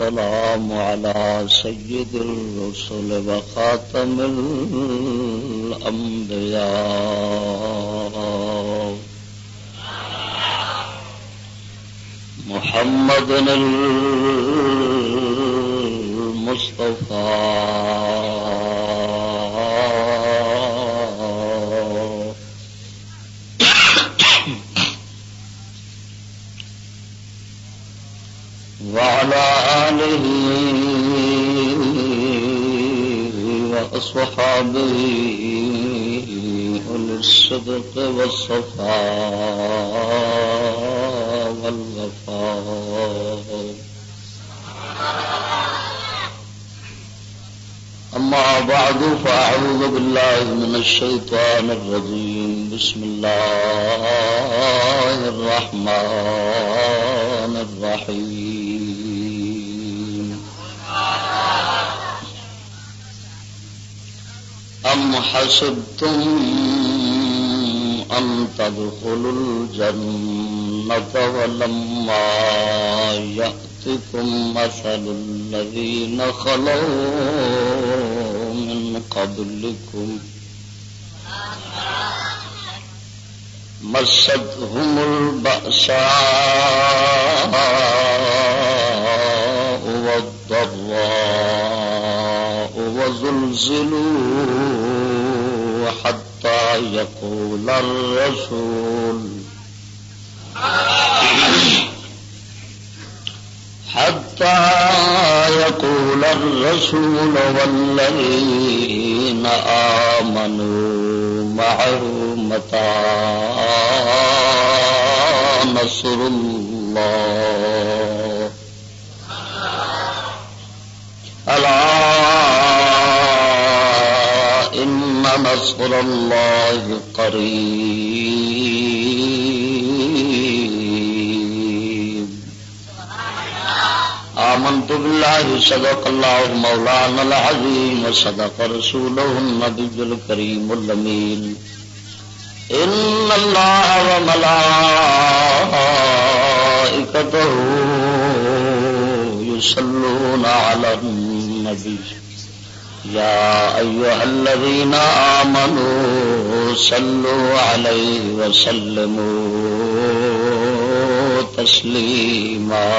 والسلام على سيد الرسل وخاتم الأنبياء. محمد المصطفى والصفاء والغفاء أما بعد، فأعوذ بالله من الشيطان الرجيم. بسم الله الرحمن الرحيم. أم حسبتم تدخلوا الجنة ولما يأتكم مثل الذين خلوا من قبلكم مستهم البأساء والضراء وزلزلوا يقول الرسول. حتى يقول الرسول والذين آمنوا معه متى نصر الله ألا إن نصر الله قريب آمنت بالله صدق الله مولانا العظيم وصدق رسوله النبي الكريم الأمين. إن الله وملائكته يصلون على النبي. يا أيها الذين آمنوا صلوا عليه وسلموا تسليما.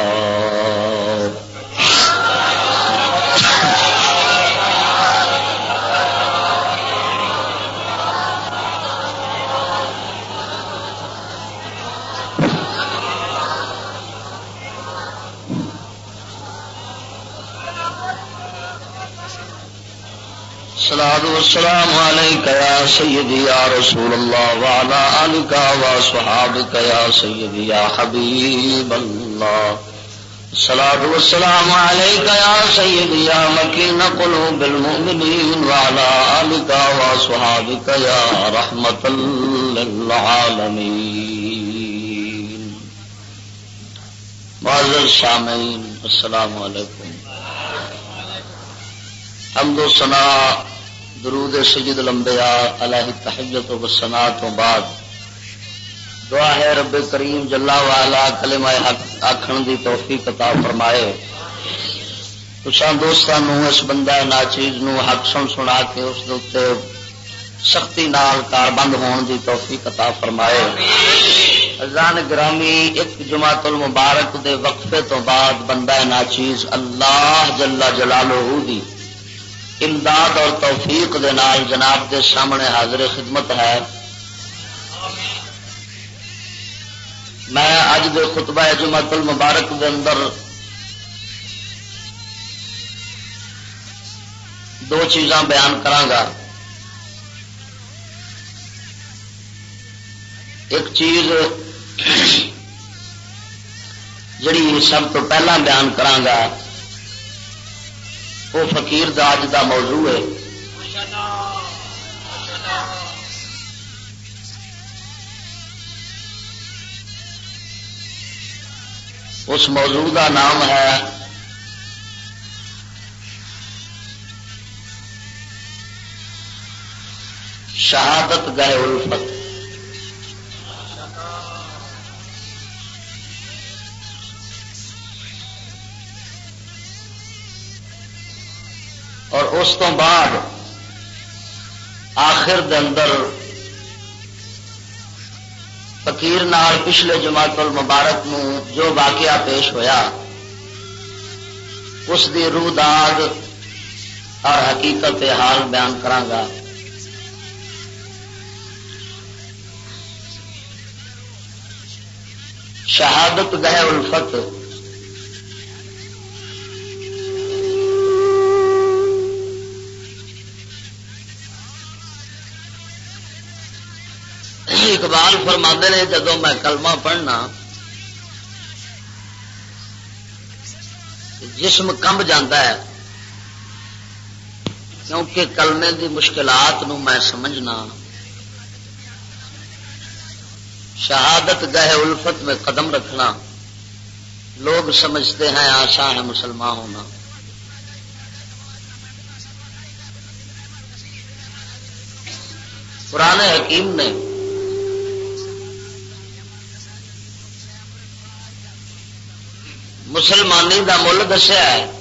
الصلاة والسلام عليك يا سيدي يا رسول الله وعلى آلك وصحابك يا سيدي يا حبيب الله. الصلاة والسلام عليك يا سيدي يا مكين قلوب المؤمنين وعلى آلك وصحابك يا رحمة للعالمين. معذر السامعين السلام عليكم حمد و سنا درود سید لمبیا علیہ تحیت و سنا تو بعد دعا ہے رب کریم جلا والا کلمہ حق آخر دی توفیق عطا فرمائے۔ تسان دوستان اس بندہ ناچیز نو حق سن سنا کے اس دے سختی نال کار بند ہون دی توفیق عطا فرمائے۔ ازان گرامی ایک جماعت المبارک دے وقفے تو بعد بندہ ناچیز اللہ جلا جلالہ دی امداد اور توفیق دے نال جناب دے سامنے حاضر خدمت ہے۔ میں اج دے خطبہ جمعت المبارک دے اندر دو چیزاں بیان کرانگا۔ ایک چیز جڑی سب تو پہلا بیان کرانگا۔ وہ فقیر دا اج دا موضوع ہے۔ اس موضوع کا نام ہے شہادت گئے الفت۔ اور اس تو بعد آخر دے اندر فقیر نال پچھلے جماعت المبارک نو جو واقعہ پیش ہویا، اس دی روح داد اور حقیقت حال بیان کرانگا شہادت گہ الفت اقبال فرما نے جدو میں کلمہ پڑھنا، جسم کمب جاتا ہے، کیونکہ کلمے دی مشکلات نو میں سمجھنا۔ شہادت گہ الفت میں قدم رکھنا۔ لوگ سمجھتے ہیں آسان ہے مسلمان ہونا۔ پرانے حکیم نے مسلمانی دا مل دسیا ہے۔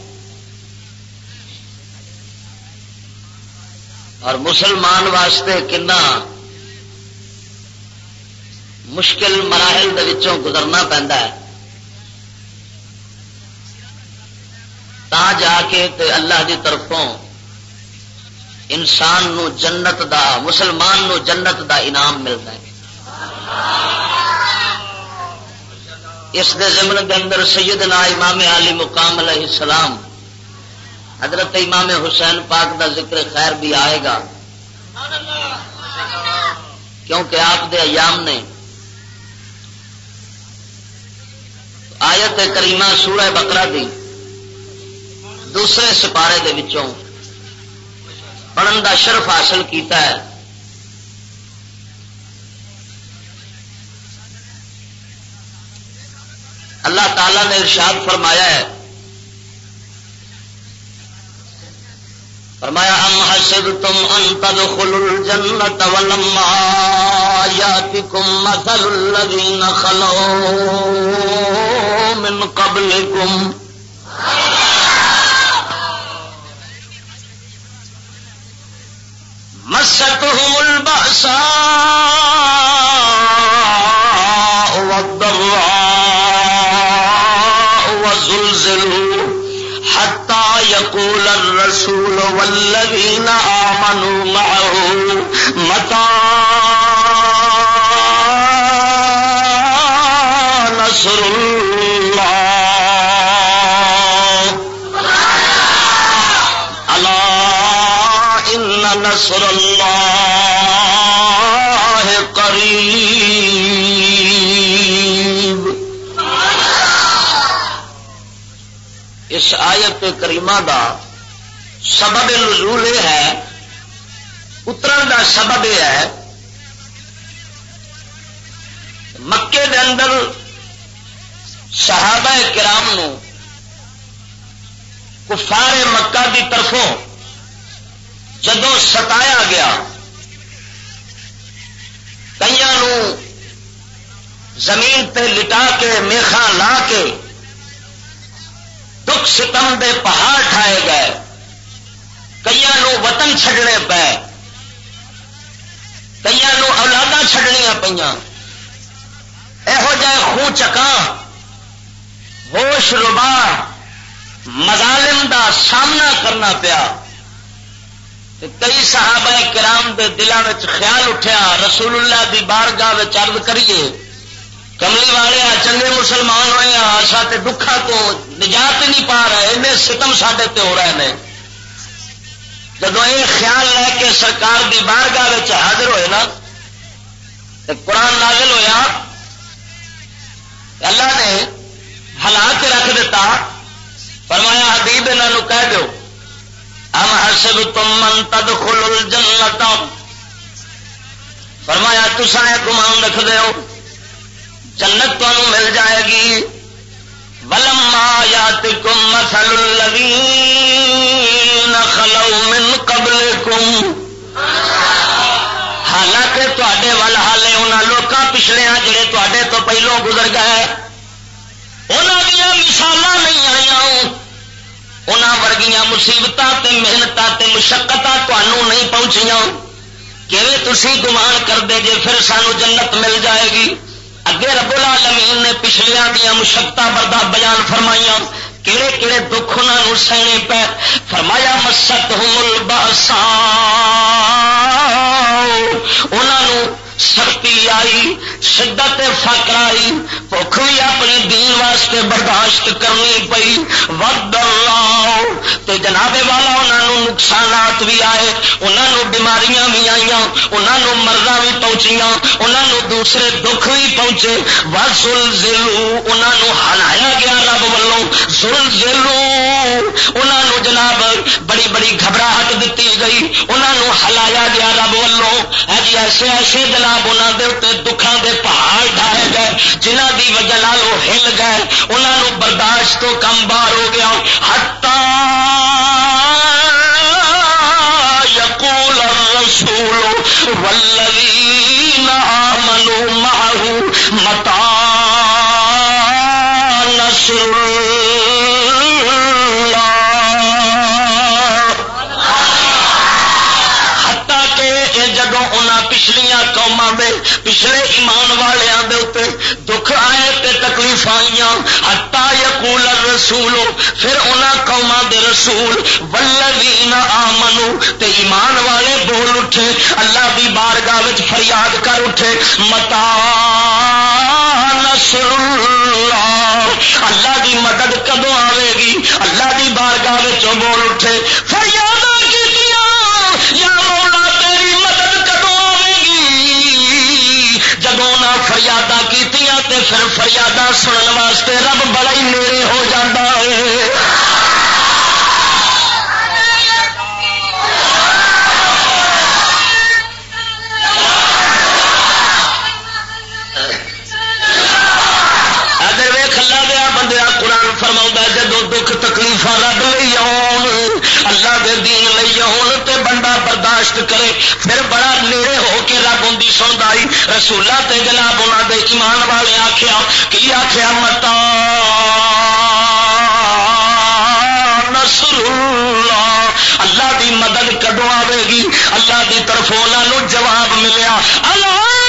اور مسلمان واسطے کنا مشکل مراحل وچوں گزرنا پہنتا ہے۔ تا جا کے تے اللہ دی طرفوں انسان نو جنت دا، مسلمان نو جنت دا انعام ملتا ہے۔ اس دے زمن کے اندر سیدنا امام علی مقام علیہ السلام، حضرت امام حسین پاک دا ذکر خیر بھی آئے گا۔ کیونکہ آپ دے ایام نے آیت کریمہ سورہ بکرا دی، دوسرے سپارے دے وچوں پڑھن دا شرف حاصل کیتا ہے۔ اللہ تعالی نے ارشاد فرمایا ہے۔ فرمایا، ام حسب تم انتد خل جنت ولما یاتکم مثل الذین خلو من قبلکم کریمہ دا سبب نزول یہ ہے۔ اترن دا سبب یہ ہے، مکے دے اندر صحابہ کرام نو کفار مکہ دی طرفوں جدو ستایا گیا کئی زمین تے لٹا کے میخا لا کے دکھ ستم دے پہاڑ ٹھائے گئے۔ کئی وطن چھڈنے پے۔ کئی اولادا چھڈنیا پہ یہو جہ چکا ہوش ربا مظالم دا سامنا کرنا پیا۔ کئی صحابہ کرام دے دلوں خیال اٹھیا، رسول اللہ دی بارگاہ ارد کریے کملی والے چنگے مسلمان ہوئے آسا دکھا کو نجات نہیں پا رہے ستم سڈے ہو رہے ہیں جب یہ خیال لے کے سرکار دی بارگاہ حاضر ہوئے نا قرآن نازل ہویا اللہ نے ہلا کے رکھ دیتا فرمایا، حبیب انہوں کہہ دو ہم حسب تم من تد خل فرمایا تسا گمان رکھ دو جنت تمہوں مل جائے گی۔ ولما یات کم مسل خلو من قبل کم حالانکہ تے ول حالے ان لوگوں پچھلے جڑے تے تو پہلو گزر گئے انہوں دیا مثال نہیں آئی انہوں ورگیاں مصیبت محنت مشقت نہیں پہنچیاں۔ کہ تھی گمان کر دے جے پھر سانو جنت مل جائے گی؟ اگے رب العالمین نے پچھلیا دیا مشقت بردا بیان فرمائیاں کہڑے کہڑے دکھ انہوں سہنے پہ فرمایا مسک ہوں باسا انہوں سختی بھی آئی، شدت فکر آئی بخ بھی اپنی دین واسطے برداشت کرنی پئی. ود تے جناب والا انہوں نقصانات بھی آئے انہوں بیماریاں بھی آئی انہوں مرضا بھی پہنچیاں انہوں دوسرے دکھ بھی پہنچے. ود سل زلو انہوں ہلایا گیا رب ولوں. سل زلو انہوں جناب بڑی بڑی گھبراہٹ دیتی گئی انہوں ہلایا گیا رب ولوں. ہاں جی، ایسے ایسے جناب انہوں جناب انہوں دکھان دے پہاڑ ڈھائے گئے جنہ دی وجہ لال وہ ہل گئے انہوں برداشت تو کم باہر ہو گیا۔ ہٹا یقول الرسول والذین آمنوا معه متا نصر۔ پچھلیا قوم پچھلے ایمان والوں دے اتنے دکھ آئے تے تکلیف آئی ہٹا یقول رسول پھر انہوں قوما دے رسول ولوین آمنو تے ایمان والے بول اٹھے۔ اللہ دی بارگاہ فریاد کر اٹھے۔ متا نصر اللہ اللہ دی مدد کدو آئے گی؟ اللہ دی بارگاہ بول اٹھے۔ فریاد پھر فریادہ سنن واسطے رب بڑا ہی نیڑے ہو جاتا ہے۔ برداشت کرے۔ پھر بڑا نیڑے ہو کے رب ہوں سنتا آئی رسولہ تے جناب انہوں دے ایمان والے آخیا کی آخیا متا نسر اللہ اللہ دی مدد کدو آئے گی۔ اللہ دی طرف انہوں جواب ملیا۔ اللہ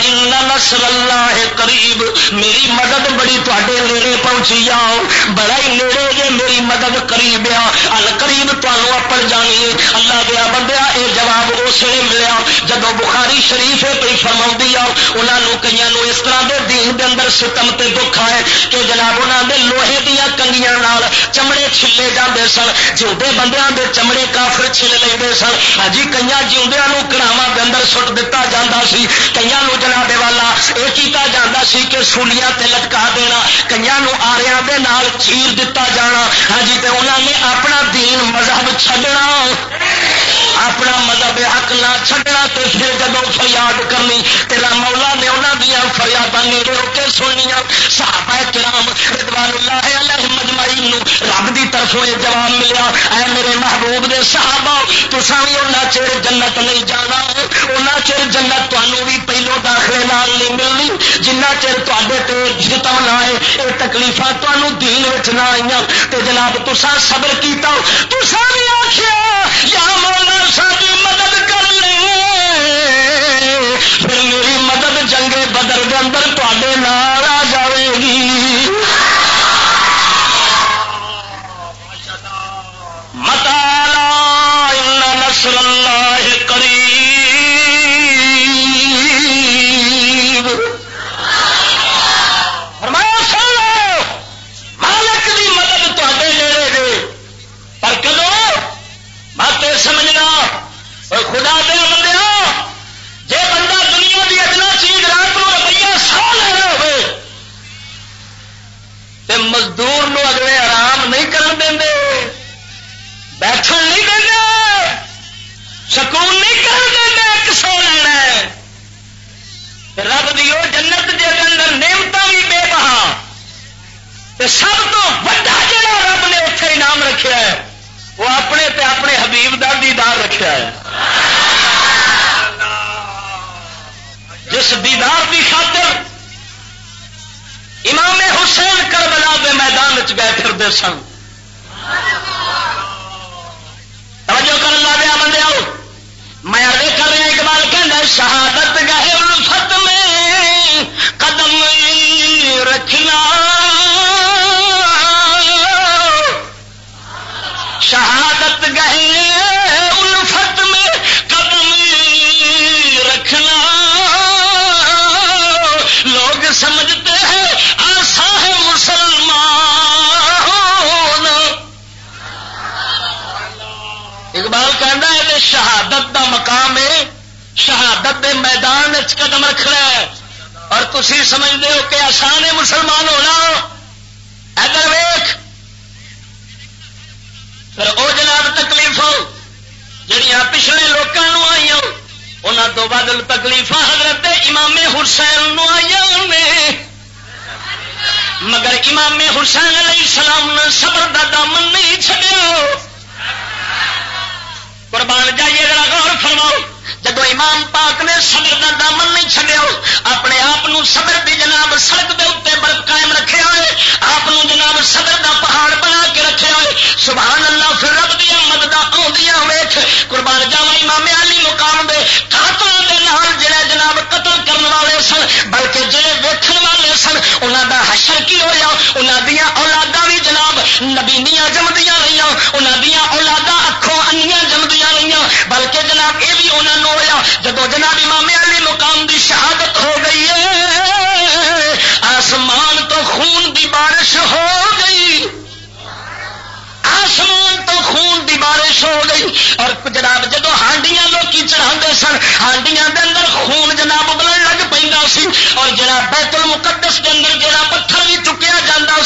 ان نسل اللہ قریب میری مدد بڑی تے نیڑے پہنچی آؤ بڑا ہی نیڑے جے میری مدد قریب آ ال قریب تمہوں اپر جانی ہے اللہ دیا بندیا یہ جواب اس لیے ملیا۔ جب بخاری شریف پہ فرما انہوں کئی اس طرح دے دین دے اندر ستم تے دکھ آئے کہ جناب انہوں دے لوہے دیا کنگیاں چمڑے چھلے جاندے سن۔ جو بندیاں دے چمڑے کافر چھل لے سن۔ ہاں جی کئی جیوندیا کڑاوا کے اندر سٹ دتا جاتا سی کئی جناب والا۔ یہ کیتا جاتا سی کہ سولیاں تے لٹکا دینا کئی آریا دے نال چیر دتا جانا۔ ہاں جی تے انہوں نے اپنا دین مذہب چھڈنا۔ اپنا مذہب حق نہ چھڈنا تے پھر جب فریاد کرنی، تیرا مولا نے انہوں دیا فریاد نیڑے ہو کے سننیا صحابہ کرام رضوان اللہ علیہ مجمعین رب دی طرفوں یہ جواب ملیا، اے میرے محبوب دے صحابہ تو بھی ان چر جنت نہیں جانا ان چر جنت تمہوں بھی پہلو داخلے نال نہیں ملنی۔ جنہ چر تے جتم نہ آئے یہ تکلیف تمہوں دین نہ آئی تو جناب تسا صبر کیتا تسا بھی آخیا یا مولا ساری مدد کر لے۔ پھر میری مدد جنگے بدر کے اندر تے نال آ جائے گی نصر اللہ اور خدا دیا بندے جی بندہ دنیا کی ادنا چیز رات کو روپیہ سو لینا ہو مزدور اگلے آرام نہیں کرن دیں بیٹھن نہیں دیں سکون نہیں کر دیں ایک سو لینا رب دی وہ جنت دے اندر نعمت بھی بے بہا سب تو بڑا جڑا رب نے اتنے انعام رکھا ہے وہ اپنے تے اپنے حبیب کا دیدار رکھا ہے۔ جس دیدار کی خاطر امام حسین کربلا کے میدان گئے پھرتے سن۔ توجہ کر لا دیا بندے آؤ میں ارے کر رہا اقبال کہ شہادت گہے الفت میں قدم رکھنا۔ شہادت گہے الفت میں قدم رکھنا لوگ سمجھتے ہیں آسا ہے؟ مسلمان اقبال کہنا ہے، شہادت دا مقام ہے، شہادت دے میدان قدم رکھنا ہے۔ اور تھی سمجھتے ہو کہ آسان ہے مسلمان ہونا۔ ادھر ویخ پھر وہ جناب تکلیف جہیا پچھلے لوگوں آئی انہوں تو بدل تکلیف حضرت امام حسین آئی مگر امام حسین علیہ السلام نے صبر کا دامن نہیں چڈیا قربان جائیے، ذرا غور فرماؤ۔ جب امام پاک نے صبر کا دامن نہیں چڈیا اپنے آپ صبر کی جناب سڑک کے اتنے برف قائم رکھے ہوئے، آپ جناب صبر کا پہاڑ بنا کے رکھے ہوئے۔ سبحان اللہ، پھر رب دیا مدد آدی ویخ قربان جاوا امام علی مقام دے قاتل دے نال جڑے جناب قتل کرنے والے سن، بلکہ جڑے ویکھن والے سن انہوں دا حشر کی ہوا انہوں دیا اولادا بھی جناب نبینیاں جمدیاں رہی انہوں دیا اولادا اکھوں انیاں بلکہ جناب یہ بھی انہوں نے ہوا جب جناب امام علی مقام دی شہادت ہو گئی ہے، آسمان تو خون دی بارش ہو گئی۔ آسمان تو خون دی بارش ہو گئی۔ اور جناب جب ہانڈیاں لوگ چڑھا سن، ہانڈیاں دے اندر خون جناب بلن لگ پہ سی۔ اور جناب بیت المقدس کے اندر جڑا پتھر بھی چکیا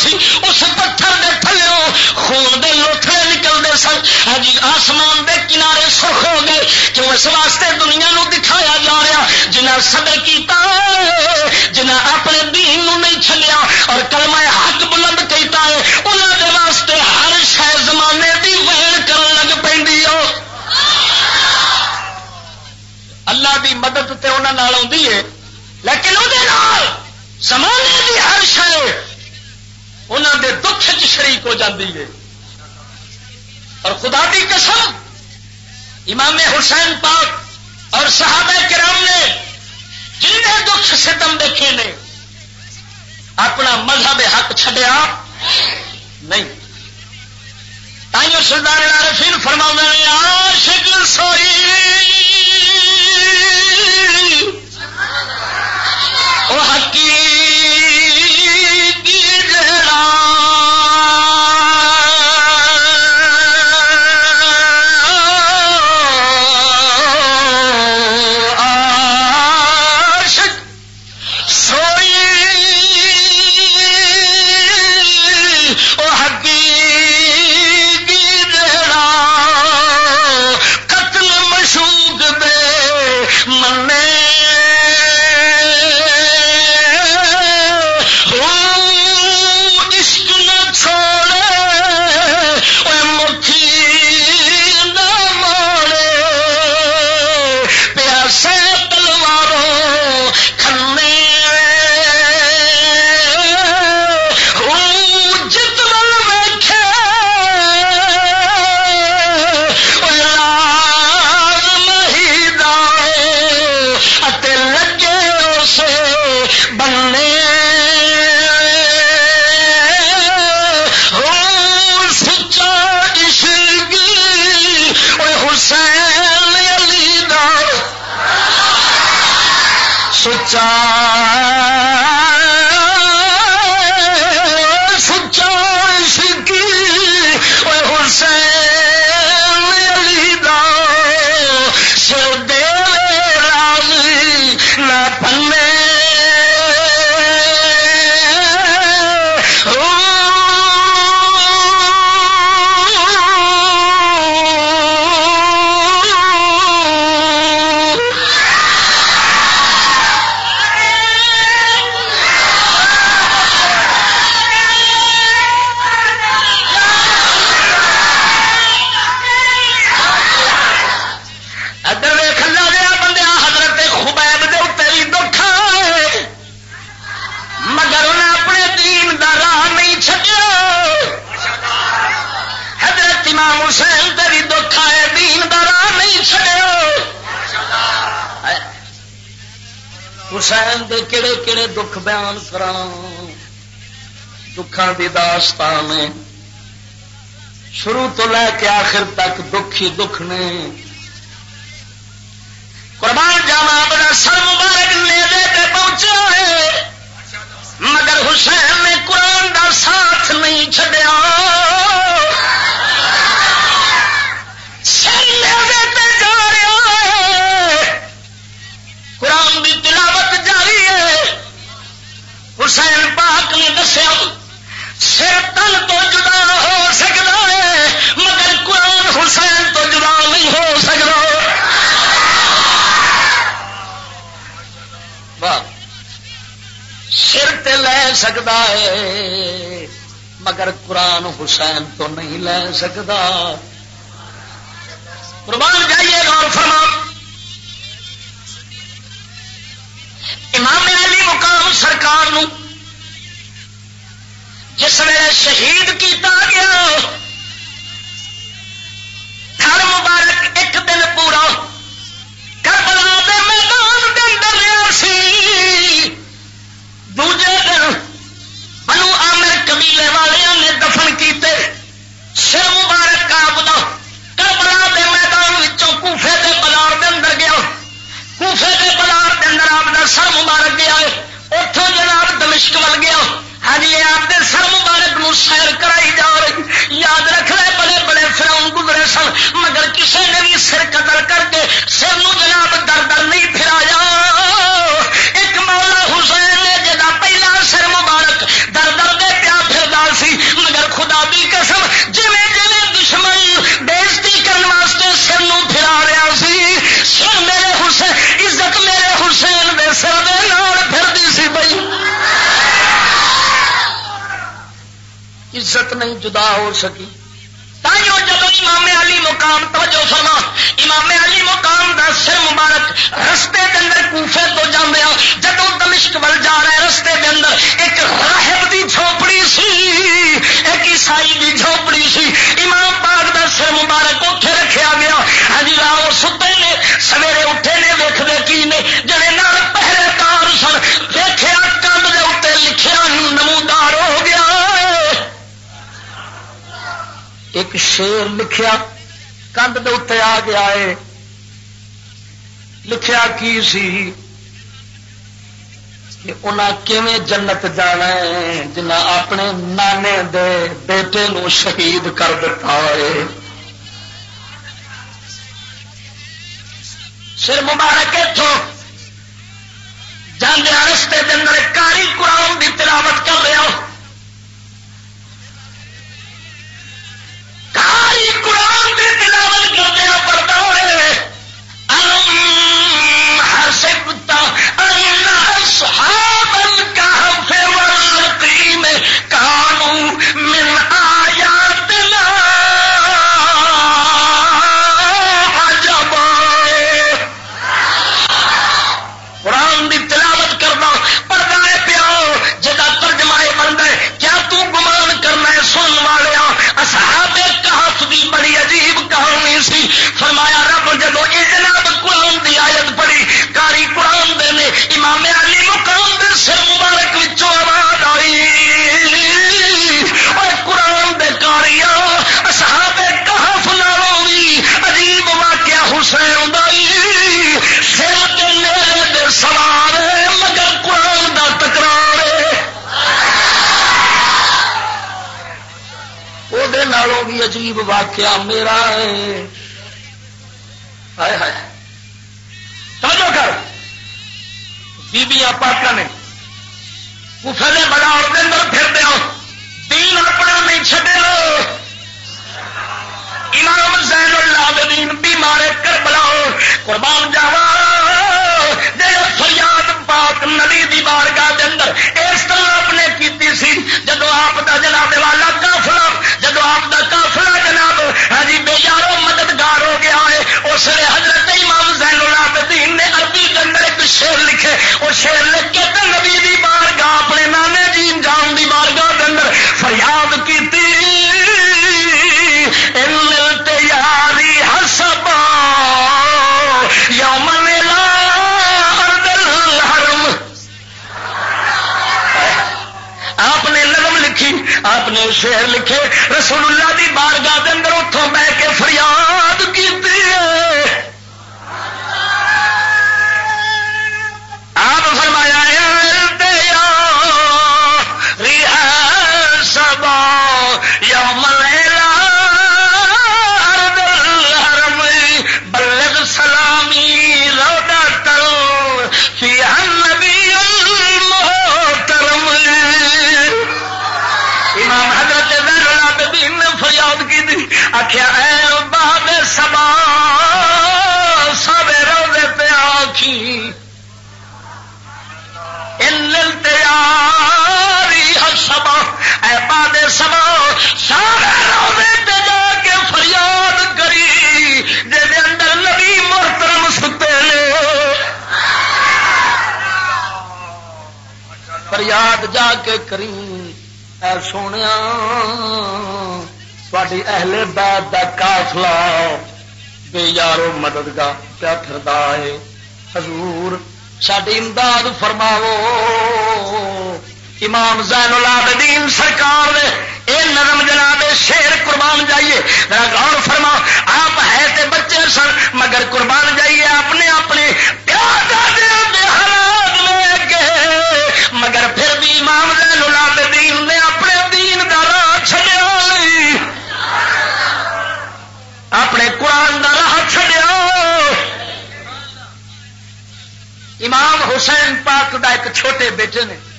سی، اس پتھر دے تھلے خون دے لوٹھے نکلتے سن۔ ہاں جی آسمان دے کنارے سرخ ہو گئے۔ کیوں اس واسطے دنیا نو دکھایا جا رہا؟ جنہ صدر کیتا جنہ اپنے دین نو نہیں چلیا اور کلمہ حق بلند کیتا ہے انہوں دے واسطے ہر شہ زمانے دی وین کرن لگ پہ اللہ دی مدد تے انہوں آتی ہے، لیکن وہ زمانے دی ہر شہ انہوں دے دکھ چ شریک ہو جاتی ہے۔ اور خدا کی قسم، امام حسین پاک اور صحابہ کرام نے جن دکھ ستم دیکھے نے، اپنا مذہب حق چھڈیا نہیں۔ تائیوں سردار عارفین فرما نے سوئی وہ حقیق۔ امام حسین دے کڑے کڑے دکھ بیان کرا دکھان کی داستان شروع تو لے کے آخر تک دکھ ہی دکھ نے۔ قربان جانا بڑا سر مبارک میلے پہ پہنچے ہوئے مگر حسین نے قرآن دا ساتھ نہیں چڈیا حسین پاک نے دسیا، سر تن تو جدا ہو سکتا ہے، مگر قرآن حسین تو جدا نہیں ہو سکتا۔ سر تے لے سکتا ہے، مگر قرآن حسین تو نہیں لے سکتا۔ قربان جائیے، غور فرما امام علی مقام سرکار نو، جس نے شہید کیتا گیا ہر مبارک ایک دن پورا کربلا دے میدان دے اندر رہا سی۔ دوجے دن بنو آمر قبیلے والوں نے دفن کیتے۔ سر مبارک کا بلا کربلا دے میدان کوفے دے بلار دے اندر گیا۔ کوفے دے بلار دے اندر آپ کا سر مبارک گیا اتوں جناب دمشق ول گیا۔ ہاں جی آپ کے سر مبارک نو سیر کرائی جا رہی۔ یاد رکھ لے بڑے بڑے فراؤن گزرے سن۔ مگر کسی نے بھی سر قدر کر کے سر نو جناب در در نہیں پھرایا۔ ایک مولا حسین نے جا پہلا سر مبارک در در دے پیا پھر سی۔ مگر خدا بھی قسم جی جی دشمن عزت نہیں جدا ہو سکی۔ تائیوں جب امام علی مقام توجہ فرما، امام علی مقام دا سر مبارک رستے کے اندر کوفے تو جانے جب دمشق ول جا رہے رستے کے اندر، ایک راہب دی جھوپڑی سی، ایک عیسائی دی جھوپڑی سی۔ امام پاک دا سر مبارک اتے رکھا گیا۔ ہاں جی، راہ ستے نے، سویرے اٹھے نے ویختے کی نے؟ جڑے نال پہرے کار سن ویخیا کند کے اتنے لکھیا نمودار ایک شیر لکھیا، کندھ دے اتنے آ گیا ہے لکھیا کی سی؟ کہ انہیں جنت جانا ہے جنہ اپنے نانے دے بیٹے نو شہید کر دیتا ہے۔ سر مبارک اتوں جانے رستے کے اندر کاری قرآن کی تلاوت کر رہا ہو۔ ساری قرآن کی تلاوت کرتے پڑتا رہے ہر سکتا کتا صحاب کا فیور میں کانو من وہ بھی عجیب واقعہ میرا ہے۔ کر۔ بیبیاں پاک نے۔ کفلے بڑا اور اندر پھر دیا دین اپنا نہیں چڈے لو امام زین العابدین بیمارے کر بلاؤ قربان جاوا۔ جی فریاد پاک نلی دی بارگاہ دے اندر اس طرح آپ نے کیتی سی، جدو آپ دا جناب والا کافلا جدو آپ دا کافلا جناب ہاں جی بے یارو مددگار ہو گیا ہے اس نے حضرت امام زین العابدین نے عربی کے اندر ایک شیر لکھے۔ وہ شیر لکھ کے نبی دی بارگاہ، اپنے نانے جی جان دی بارگاہ دے اندر فریاد کیتی شہر لکھے رسول اللہ دی بارگاہ دے اے باد سبا سارے روزے پہ جا کے فریاد کری جی اندر نبی محترم ستے فریاد جا کے کری، اے سونے تاری اہل باد کا کافلا بے یارو مددگار کیا پھردا ہے۔ حضور ساری امداد فرماو امام زین العابدین سرکار نے، اے نرم جناب شیر قربان جائیے۔ غور فرما آپ ہے تے بچے سن، مگر قربان جائیے اپنے اپنے۔ پیار حالات لے کے۔ مگر پھر بھی امام زین العابدین نے اپنے دین کا راہ چڈیا اپنے قرآن کا راہ چڈیا امام حسین پاک دا ایک چھوٹے بیٹے نے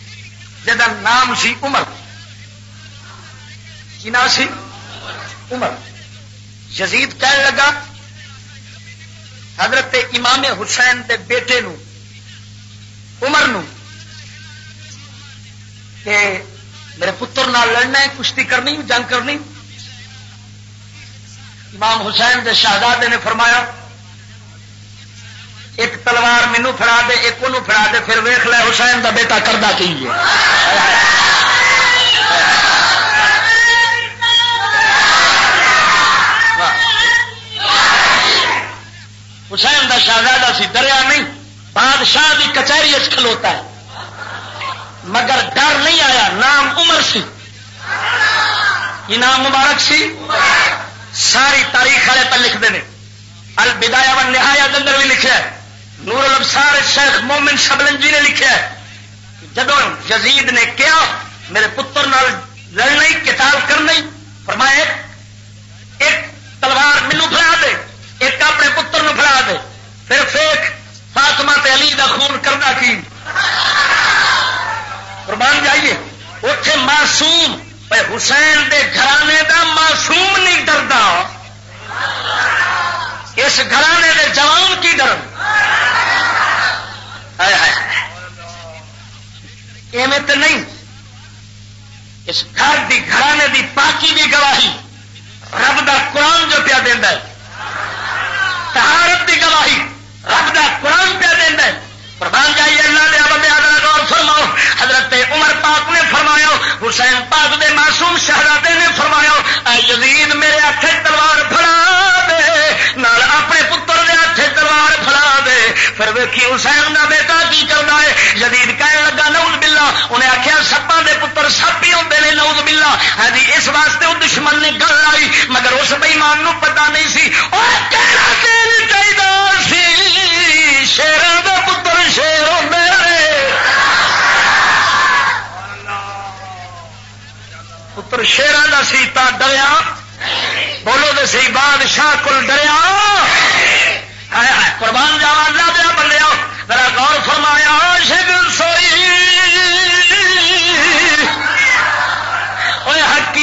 جا نام سی عمر۔ کی نام سی؟ عمر۔ یزید کہنے لگا، حضرت امام حسین دے بیٹے نو، عمر نو، کہ میرے پتر نال لڑنا ہے، کشتی کرنی، جنگ کرنی۔ امام حسین دے شہزادے نے فرمایا ایک تلوار مینو فرا دے، ایک انہوں فرا دے، پھر ویخ لے، حسین دا بیٹا کردہ کی حسین دا شہزادہ سی دریا نہیں، بادشاہ کی کچہری کھلوتا ہے۔ مگر ڈر نہیں آیا، نام عمر سی۔ یہ نام مبارک سی؟ ساری تاریخ والے پر لکھتے ہیں البدایا و نہایا اندر بھی لکھا ہے۔ نور الابصار شیخ مومن شبلن جی نے لکھا ہے جب یزید نے کیا میرے پتر نال لڑنا کتاب کرنا فرمائے ایک تلوار مینو فرا دے، ایک اپنے پتر نو فرا دے۔ پھر فیک فاطمہ تے علی دا خون کرنا کی؟ قربان جائیے اتے معصوم حسین دے گھرانے دا معصوم نہیں ڈردا۔ اس گھرانے دے جوان کی ڈر ایویں تو نہیں۔ اس گھر دی گھرانے دی پاکی بھی گواہی رب دا قرآن جو پیا دینا تہارت دی گواہی رب دا قرآن پیا دینا قربان جائیے اللہ دیا بندے حضرت اور فرماؤ۔ حضرت عمر پاک نے فرمایا، حسین پاک دے معصوم شہزادے نے فرمایا، اے یزید میرے ہاتھ تلوار فڑا دے، نال اپنے پتر دے ہاتھ تلوار فڑا دے۔ پھر ویکھی حسین دا بیٹا کی کرتا ہے؟ جدید کہنے لگا نوز بلا انہیں آخیا سپا دے پتر سپ ہی ہوتے ہیں نوز بلا ہاں جی، اس واسطے وہ دشمن نے گل لائی، مگر اس بئیمان پتا نہیں سی۔ چاہیے شیروں کا پتر شیر پتر شیران کا سیتا ڈریا بولو تو سی، بادشاہ کل ڈریا قربان جاوا اللہ دیا بندیا ذرا غور فرمایا عاشق سوئی حقی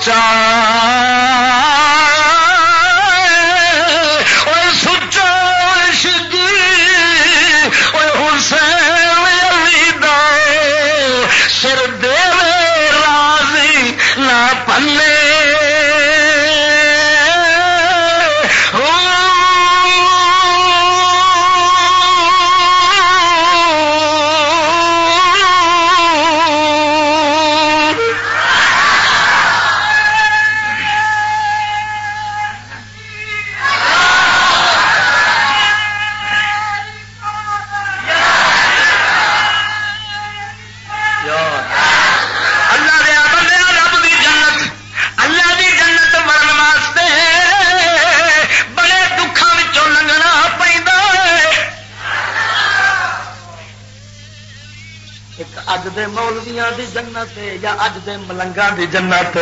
سچا جنت یا اج دے ملنگا دی جنت؟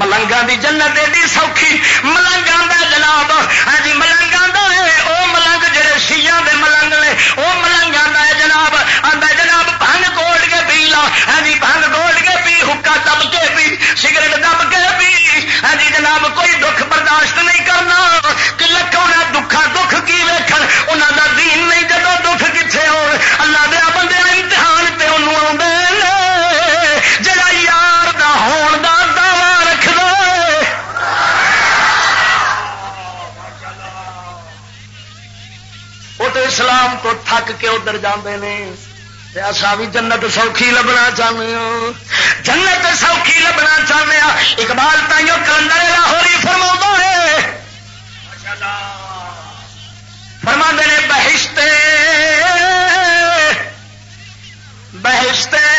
ملنگا دی جنت ایڈی سوکھی ملنگا دا جناب ہاں جی ملنگا دا ہے، او ملنگ جڑے شیعہ دے ملنگ نے، او ملنگا دا ہے جناب آدھا جناب، بھنگ کوٹ کے پی لا ہاں جی بھنگ کوٹ کے پی حکا دب کے پی، سگریٹ دب کے پی ہاں جی جناب، کوئی دکھ برداشت نہیں کرنا، کہ لکھا دکھا دکھ کی ویکن انہوں کا دین نہیں جب دکھ کتنے ہو اللہ دیا تھک کے ادھر جانے نے۔ اصا بھی جنت سوکھی لبنا چاہتے ہوں جنت سوکھی لبنا چاہتے ہیں اقبال تائیوں کلندر لاہوری فرما ہے۔ فرما نے بہشتے۔ بہشتے۔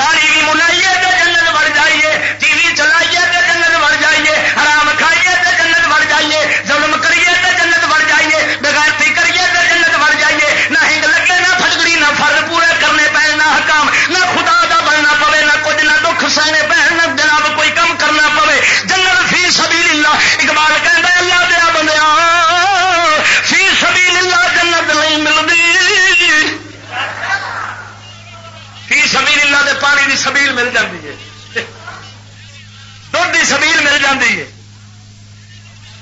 داری بھی منائیے تو جنت بڑھ جائیے، ٹی وی چلائیے تو جنت بڑھ جائیے، حرام کھائیے تو جنت بڑھ جائیے، ظلم کریے تو جنت بڑھ جائیے بغیرتی کریے تو جنت بڑھ جائیے، نہ ہنگ لگے، نہ فٹکڑی نہ فر پورے کرنے پہ نہ حکام، نہ خدا دا بننا پوے، نہ کچھ، نہ دکھ سہنے پہ نہ جناب کوئی کم کرنا پوے۔ جنت فی سبھی للہ اقبال کہہ اللہ دیا بندیا فی سبھی للہ جنت نہیں ملتی فی سبھی للہ دے پانی دی سبیل مل جاتی ہے۔ دھد کی سبیل مل جاتی ہے۔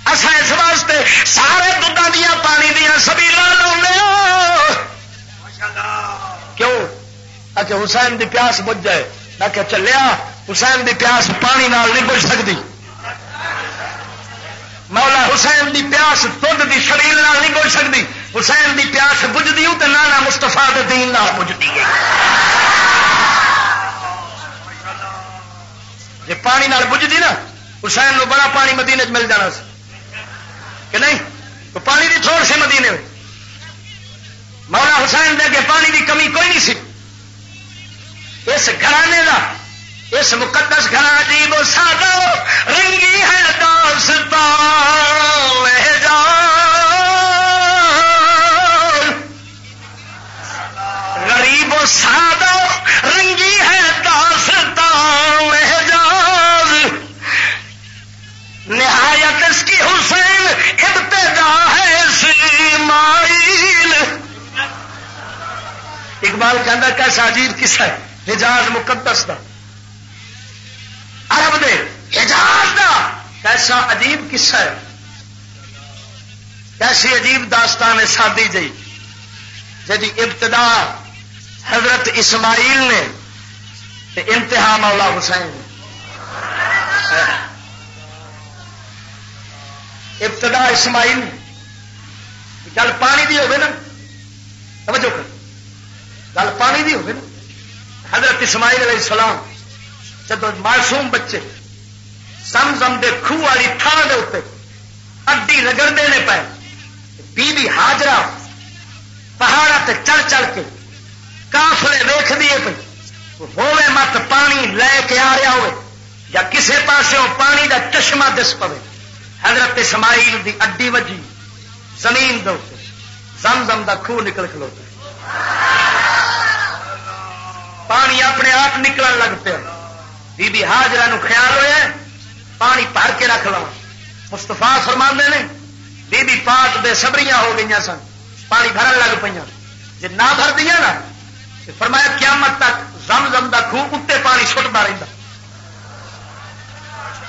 اصا اس واسطے سارے دھدوں دیا پانی دیا سبیل ہاں۔ کیوں؟ آ حسین دی پیاس بج جائے۔ میں کہ چلیا، حسین دی پیاس پانی نال نہیں بج سکتی۔ مولا حسین دی پیاس دھد کی شریل نہیں بج سکتی۔ حسین دی پیاس بجتی ہوں تو نانا مستفا دین بجتی ہے۔ جی پانی نال بجتی نا، حسین نو بڑا پانی مدینے مل جانا سی۔ کہ نہیں؟ تو پانی کی تھوڑ سی مدینے مولا حسین دے کے پانی کی کمی کوئی نہیں سی۔ اس گھرانے کا اس مقدس گھر عجیب سادہ رنگی ہے داستان جا سادہ رنگی ہے داستان جاز نہایت اس کی حسین ابتدا ہے سیمائل اقبال کہہ کیسا عجیب کس ہے، حجاز مقدس کا عرب دے حجاز دا کیسا عجیب قصہ ہے۔ کیسی عجیب داستان سادی جی جی ابتدا حضرت اسماعیل نے انتہا مولا حسین ابتدا اسماعیل گل پانی دی ہوگی نا۔ سمجھو گل پانی دی ہوگی نا۔ حضرت اسماعیل علیہ السلام جب معصوم بچے سم سم دے خو والی تھان دے اتنے اڈی رگڑتے ہیں پے بی بی ہاجرہ پہاڑ چڑھ چڑھ کے کافلے ویخ دیے پہ ہوے مت پانی لے کے آ رہا ہوئے یا کسے پاسوں پانی دا چشمہ دس پوے۔ حضرت اسماعیل دی اڈی وجی، زمین دو زم زم دا خوہ نکل کھلوتا پانی اپنے آپ نکلن لگ پیا۔ بی بی ہاجرہ نو خیال ہوا پانی بھر کے رکھ لو۔ مستفا فرما نے، بی بی پاک دے سبریاں ہو گئی سن، پانی بھرن لگ پہ جی نہ بھر دیا نا فرمایا، قیامت تک زم زم کا خوہ اتنے پانی چھٹتا رہتا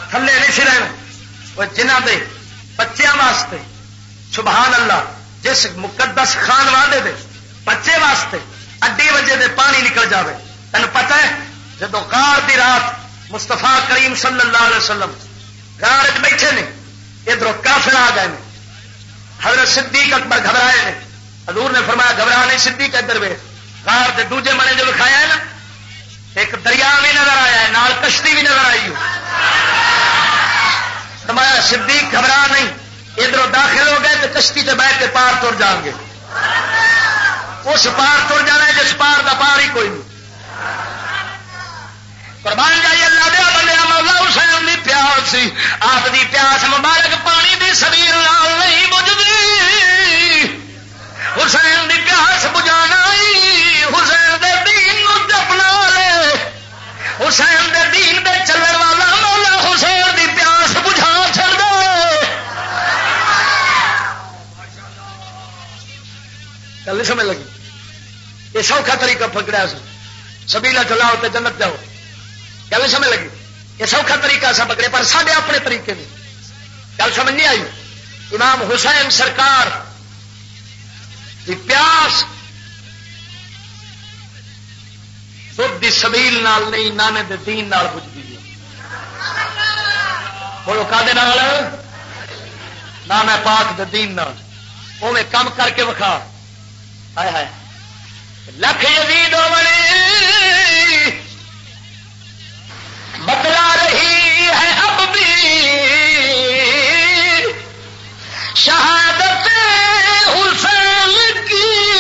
تھلے نہیں سی رہنا۔ جنہ دے بچوں واسطے، سبحان اللہ، جس مقدس خان والے دے بچے واسطے اڈی وجے دے پانی نکل جاوے۔ تین پتہ ہے جب کار دی رات مستفا کریم صلی اللہ علیہ وسلم گار بیٹھے نے ادھر کافر آ گئے حضرت صدیق اکبر گھبرائے نے۔ حضور نے فرمایا، گھبرا نہیں، صدیق ادھر وے گار کے دوجے منے جو لکھایا ہے نا، ایک دریا بھی نظر آیا ہے، نال کشتی بھی نظر آئی فرمایا، صدیق گھبرا نہیں، ادھر داخل ہو گئے تو کشتی سے بیٹھ کے پار تر جان گے۔ اس پار تر جانا ہے جس پار کا پار ہی کوئی نہیں۔ قربان جائیے اللہ دیا بندے مولا حسین کی پیاس سی۔ آپ کی پیاس مبارک پانی کی سبیر نہیں بجتی حسین کی پیاس بجانا حسین دے دین جپنا لے. حسین دے دین دے چلن والا مولا حسین کی پیاس بجھا چل گل سمجھ لگی؟ یہ سوکھا طریقہ پکڑا سبیلا چلاؤ تو جنت جاؤ. گل سمجھ لگی؟ یہ سوکھا طریقہ سا پکڑے، پر سارے اپنے طریقے میں گل سمجھ نہیں آئی؟ امام حسین سرکار کی پیاس دھد کی سبیل نال نہیں، نانے دے دین نال بجتی ہے۔ بولو کا نہ میں پاک دے دین نال۔ وہ کم کر کے وکھا۔ ہائے ہائے۔ لکھ یزید بنے بتلا رہی ہے اب بھی۔ شہادت حسین کی۔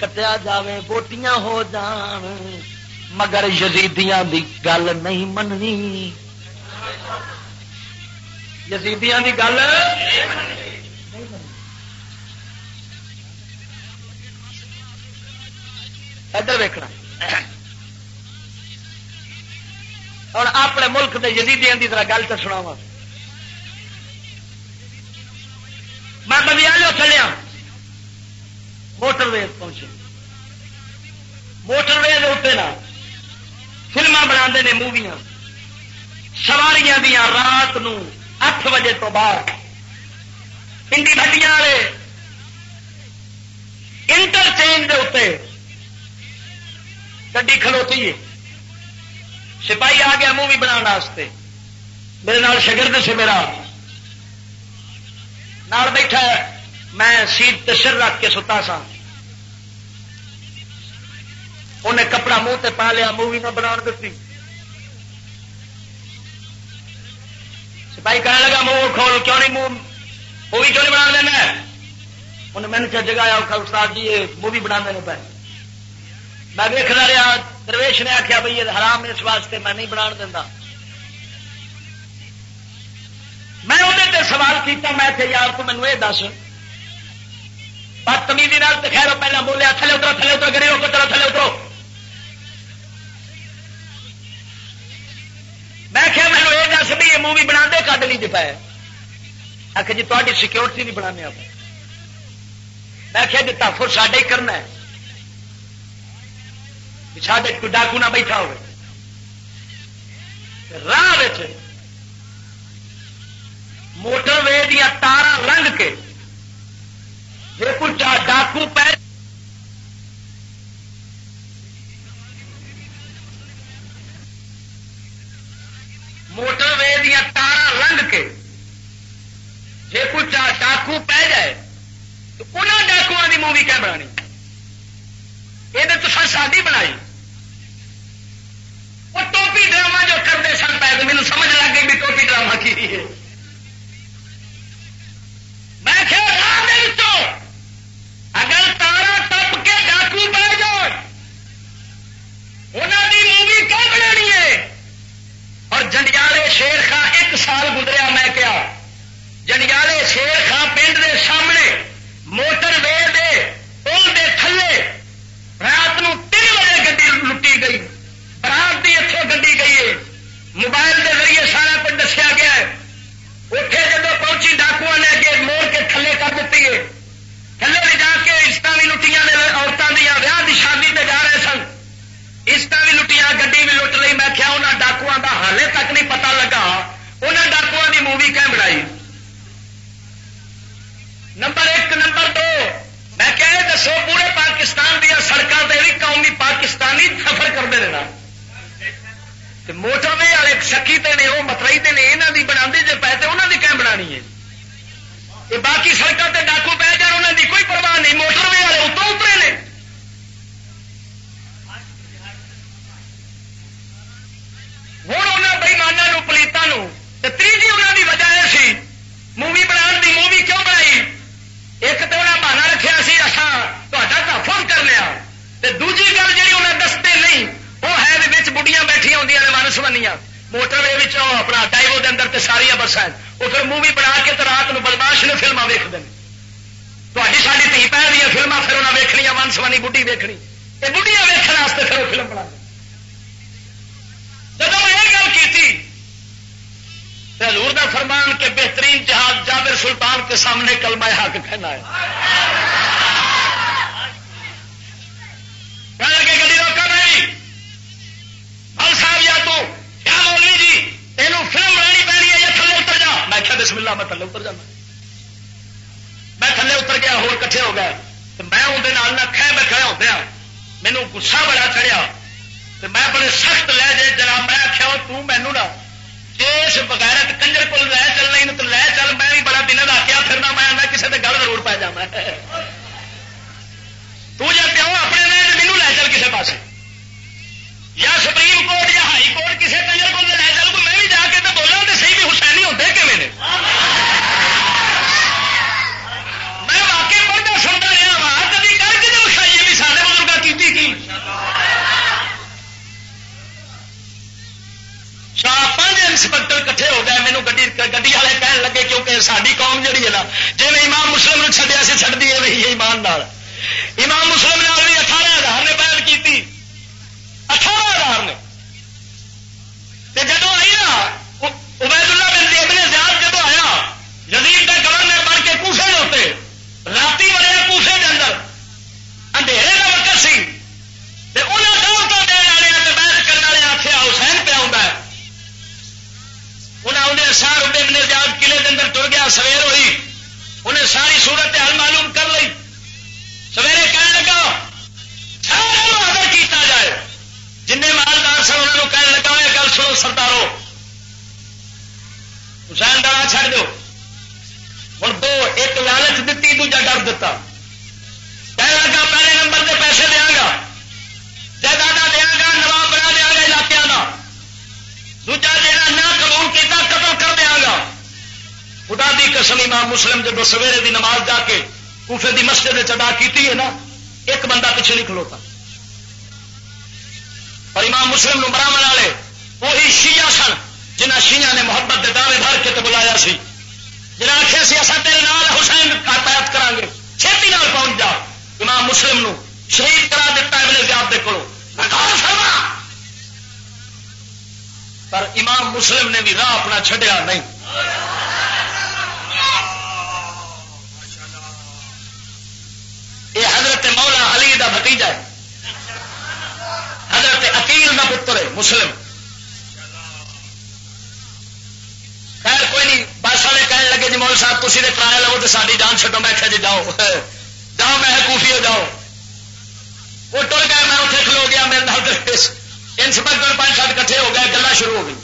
کٹیا جاوے، بوٹیاں ہو جان۔ مگر یزیدیاں دی گل نہیں مننی۔ یزیدیاں دی گل ادھر ویکنا اور اپنے ملک کے جدیدیاں کی طرح گل تو سنا میں بندیالو چلیا موٹر وے پہنچے۔ موٹر وے اتنے نا فلما بنا نے موویاں۔ سواریاں دیا رات نو اٹھ بجے تو بعد پنڈی بھٹیاں والے انٹرچینج کے اتنے گی کھلوتی ہے۔ سپاہی آ گیا مووی بنا میرے نال شگرد سے میرا۔ نال بیٹھا میں سیٹ تشر رکھ کے ستا سا۔ انہیں کپڑا منہ تے پا لیا مووی نہ بنا دیتی سپاہی کہنے لگا، منہ کھول، کیوں نہیں منہ؟ مووی کیوں نہیں بنا دینا؟ انہیں میں نے جگایا استاد جی یہ مووی بنا دینے پہ میں ویکنا رہا درویش نے آخیا بھائی یہ حرام اس واسطے میں نہیں بنا دینا۔ میں وہ سوال کیتا، میں کہ یار تو مینو یہ دس۔ بدتمیزی تو خیر پہلے بولیا تھلے اترو تھلے اترو گری ہو چلو تھلے اترو میں کیا مینو یہ دس بھی یہ مووی بنا دے کد نہیں پایا آخر جی تاری سیکورٹی نہیں بنا آپ میں کیا جی تفر ساڈے ہی کرنا ہے ساڈے کوئی ڈاکو نہ بیٹھا ہوئے راہ موٹر وے دیا تارا لنگ کے جی کچھ ڈاکو پہ موٹر وے دیا تارا لنگ کے۔ جی کچھ ڈاکو پہ جائے، تو انہوں ڈاکو کی مووی کیا بنانی؟ یہ تو ساری بنائی۔ وہ ٹوپی ڈرامہ جو کرتے سن پہ میرے سمجھ لگ گئی بھی ٹوپی ڈرامہ کی ہے میں اگر تارا ٹپ کے ڈاکو پہ جاؤ انہوں کی مووی کیا بنانی ہے اور جنڈیالے شیر خان ایک سال گزریا میں کیا۔ جنڈیالے شیر خان پنڈ کے سامنے موٹر وے دے پل دے تھلے رات نو تین بجے گی لٹی گئی برات کی اتوں گی گئی ہے موبائل کے ذریعے سارا کچھ دسیا گیا ہے اتے جب پہنچی ڈاکو نے اگے موڑ کے تھلے کر دیتی ہے تھلے لے جا کے عشت بھی لٹیاں نے عورتوں دیا ویاہ کی شادی پہ جا رہے سن عشت بھی لٹیاں گی بھی لٹ لی میں کیا انہوں ڈاکو کا حالے تک نہیں پتا لگا انہیں ڈاکو کی مووی کہ بنائی؟ نمبر ایک نمبر دو میں کہ دسو پورے پاکستان دیا سڑکوں سے بھی قومی پاکستانی سفر کرتے رہنا موٹر وے والے سکی تے نے وہ مترئی تے نے یہاں کی بنا جی پہ تو انہوں کی کہیں بنانی ہے یہ باقی سڑکوں تے ڈاکو پہ جان انہوں کی کوئی پرواہ نہیں موٹر وے والے اتوں اترے نے ہوں انہوں بئیمانوں پلیتوں تیجی انہوں کی وجہ یہ سی، مووی بنا دی مووی کیوں بنائی؟ ایک تو انہیں بہانا رکھا سی اچھا فون کر لیا۔ دوجی گل جی انہیں دستے نہیں، وہ ہے بڑھیاں بیٹھیا ہوں نے مانس موٹر وے اپنا ڈائیو کے اندر ساریا بسان وہ پھر مووی بنا کے تو رات کو بدماش نے فلما ویکتے ہیں تاری ساری تھی پہ دیا فلما پھر انہیں ویکنیا ونس بنی بڑھی ویکنی یہ بڑھیا ویکن پھر وہ فلم بنا جب میں یہ گل کی حضور دا فرمان کے بہترین جہاز جابر سلطان کے سامنے کل میں حق کہنا ہے۔ لگے گلی روکا نہیں بل صاحب یا تو کیا مولوی جی تینوں فلم بنانی پینی ہے یا تھلے اتر جا۔ میں کیا بسم اللہ میں تھلے اتر جانا میں تھلے اتر گیا ہو کٹھے ہو گئے۔ میں اندر نہ کھے میں کھڑا ہوتا مینو گسا بڑا چڑھیا۔ میں بڑے سخت لے جے جناب میں آخیا تو مینو نہ جس بغیر کنجر کو لے چلنا تو لے چل میں بھی بڑا دن آخیا پھرنا میں آنا کسی کے گل ضرور پی جا تو پیو اپنے مینو لے چل کسی پاس یا سپریم کورٹ یا ہائی کورٹ کسی کنجر کو لے چل میں بھی جا کے تو بولا تو صحیح بھی حسینی ہوتے کہ نے انسپیکٹر کٹھے ہو گئے مینو گی گی والے کہن لگے کیونکہ ساری قوم جہی ہے نا جی میں امام مسلم نے چڈیا سے چڑھ دی ہے ایمان نال۔ امام مسلم نے بھی اٹھارہ ہزار نے بیان کی اٹھارہ ہزار نے۔ جب آئی نا عبید اللہ بن ابن زیاد جب آیا جدید کا گورنر بن کے کوفے ہوتے رات بڑے کوفے کے اندر۔ اندھیرے کا وقت سی۔ انہیں دور تو دن والے بحث کرنے والے آخیا حسین پہ آؤں انہیں آدھے سار ابے ابن زیاد قلعے کے اندر تر گیا، سویر ہوئی۔ انہیں ساری صورت حال معلوم کر لی۔ سویرے کہنے لگا سارا آدر کیتا جائے۔ جن مالدار سن انہوں کہنے لگا یہ گل سنو سردارو۔ حسین ڈرا چڑ دو ہوں دو، ایک لالچ دیتی دوجا ڈر دتا۔ کہنے لگا، پہلے نمبر سے پیسے دیا گا۔ جائیداد دیا گا، نواب بنا دیا گا علاقے کا دوجا جہاں نہ قبول کیا قتل کر دیا گا۔ خدا دی قسم امام مسلم جب سویرے دی نماز جا کے کوفے دی مسجد چدا کی ہے نا، ایک بندہ پیچھے نہیں کھلوتا۔ اور امام مسلم نو براہم والے، وہی شیعہ سن جنہ شیعہ نے محبت کے دعوے دار کے بلایا سی۔ جنہیں آخیا سی اصا تیرے نال حسین پیت کرا گے چھتی نال پہنچ جا۔ امام مسلم نو شہید کرا دیتا ہے زیاد دے کرو فرما! پر امام مسلم نے بھی راہ اپنا چھڈیا نہیں۔ یہ حضرت مولا علی دا بھتیجا ہے۔ حضرت عقیل دا پتر ہے، مسلم۔ خیر، کوئی نہیں، بس والے کہنے لگے جی مول صاحب تھی تو کرایہ لو تو ساری جان چڈو میں جی جاؤ۔ جاؤ، میں کوفی ہو، جاؤ۔ وہ ٹر گیا، میں اتنے کھلو گیا، میرے نال درپیش انسپیکٹر پانچ سات کٹھے ہو گئے گلا شروع ہو گئی۔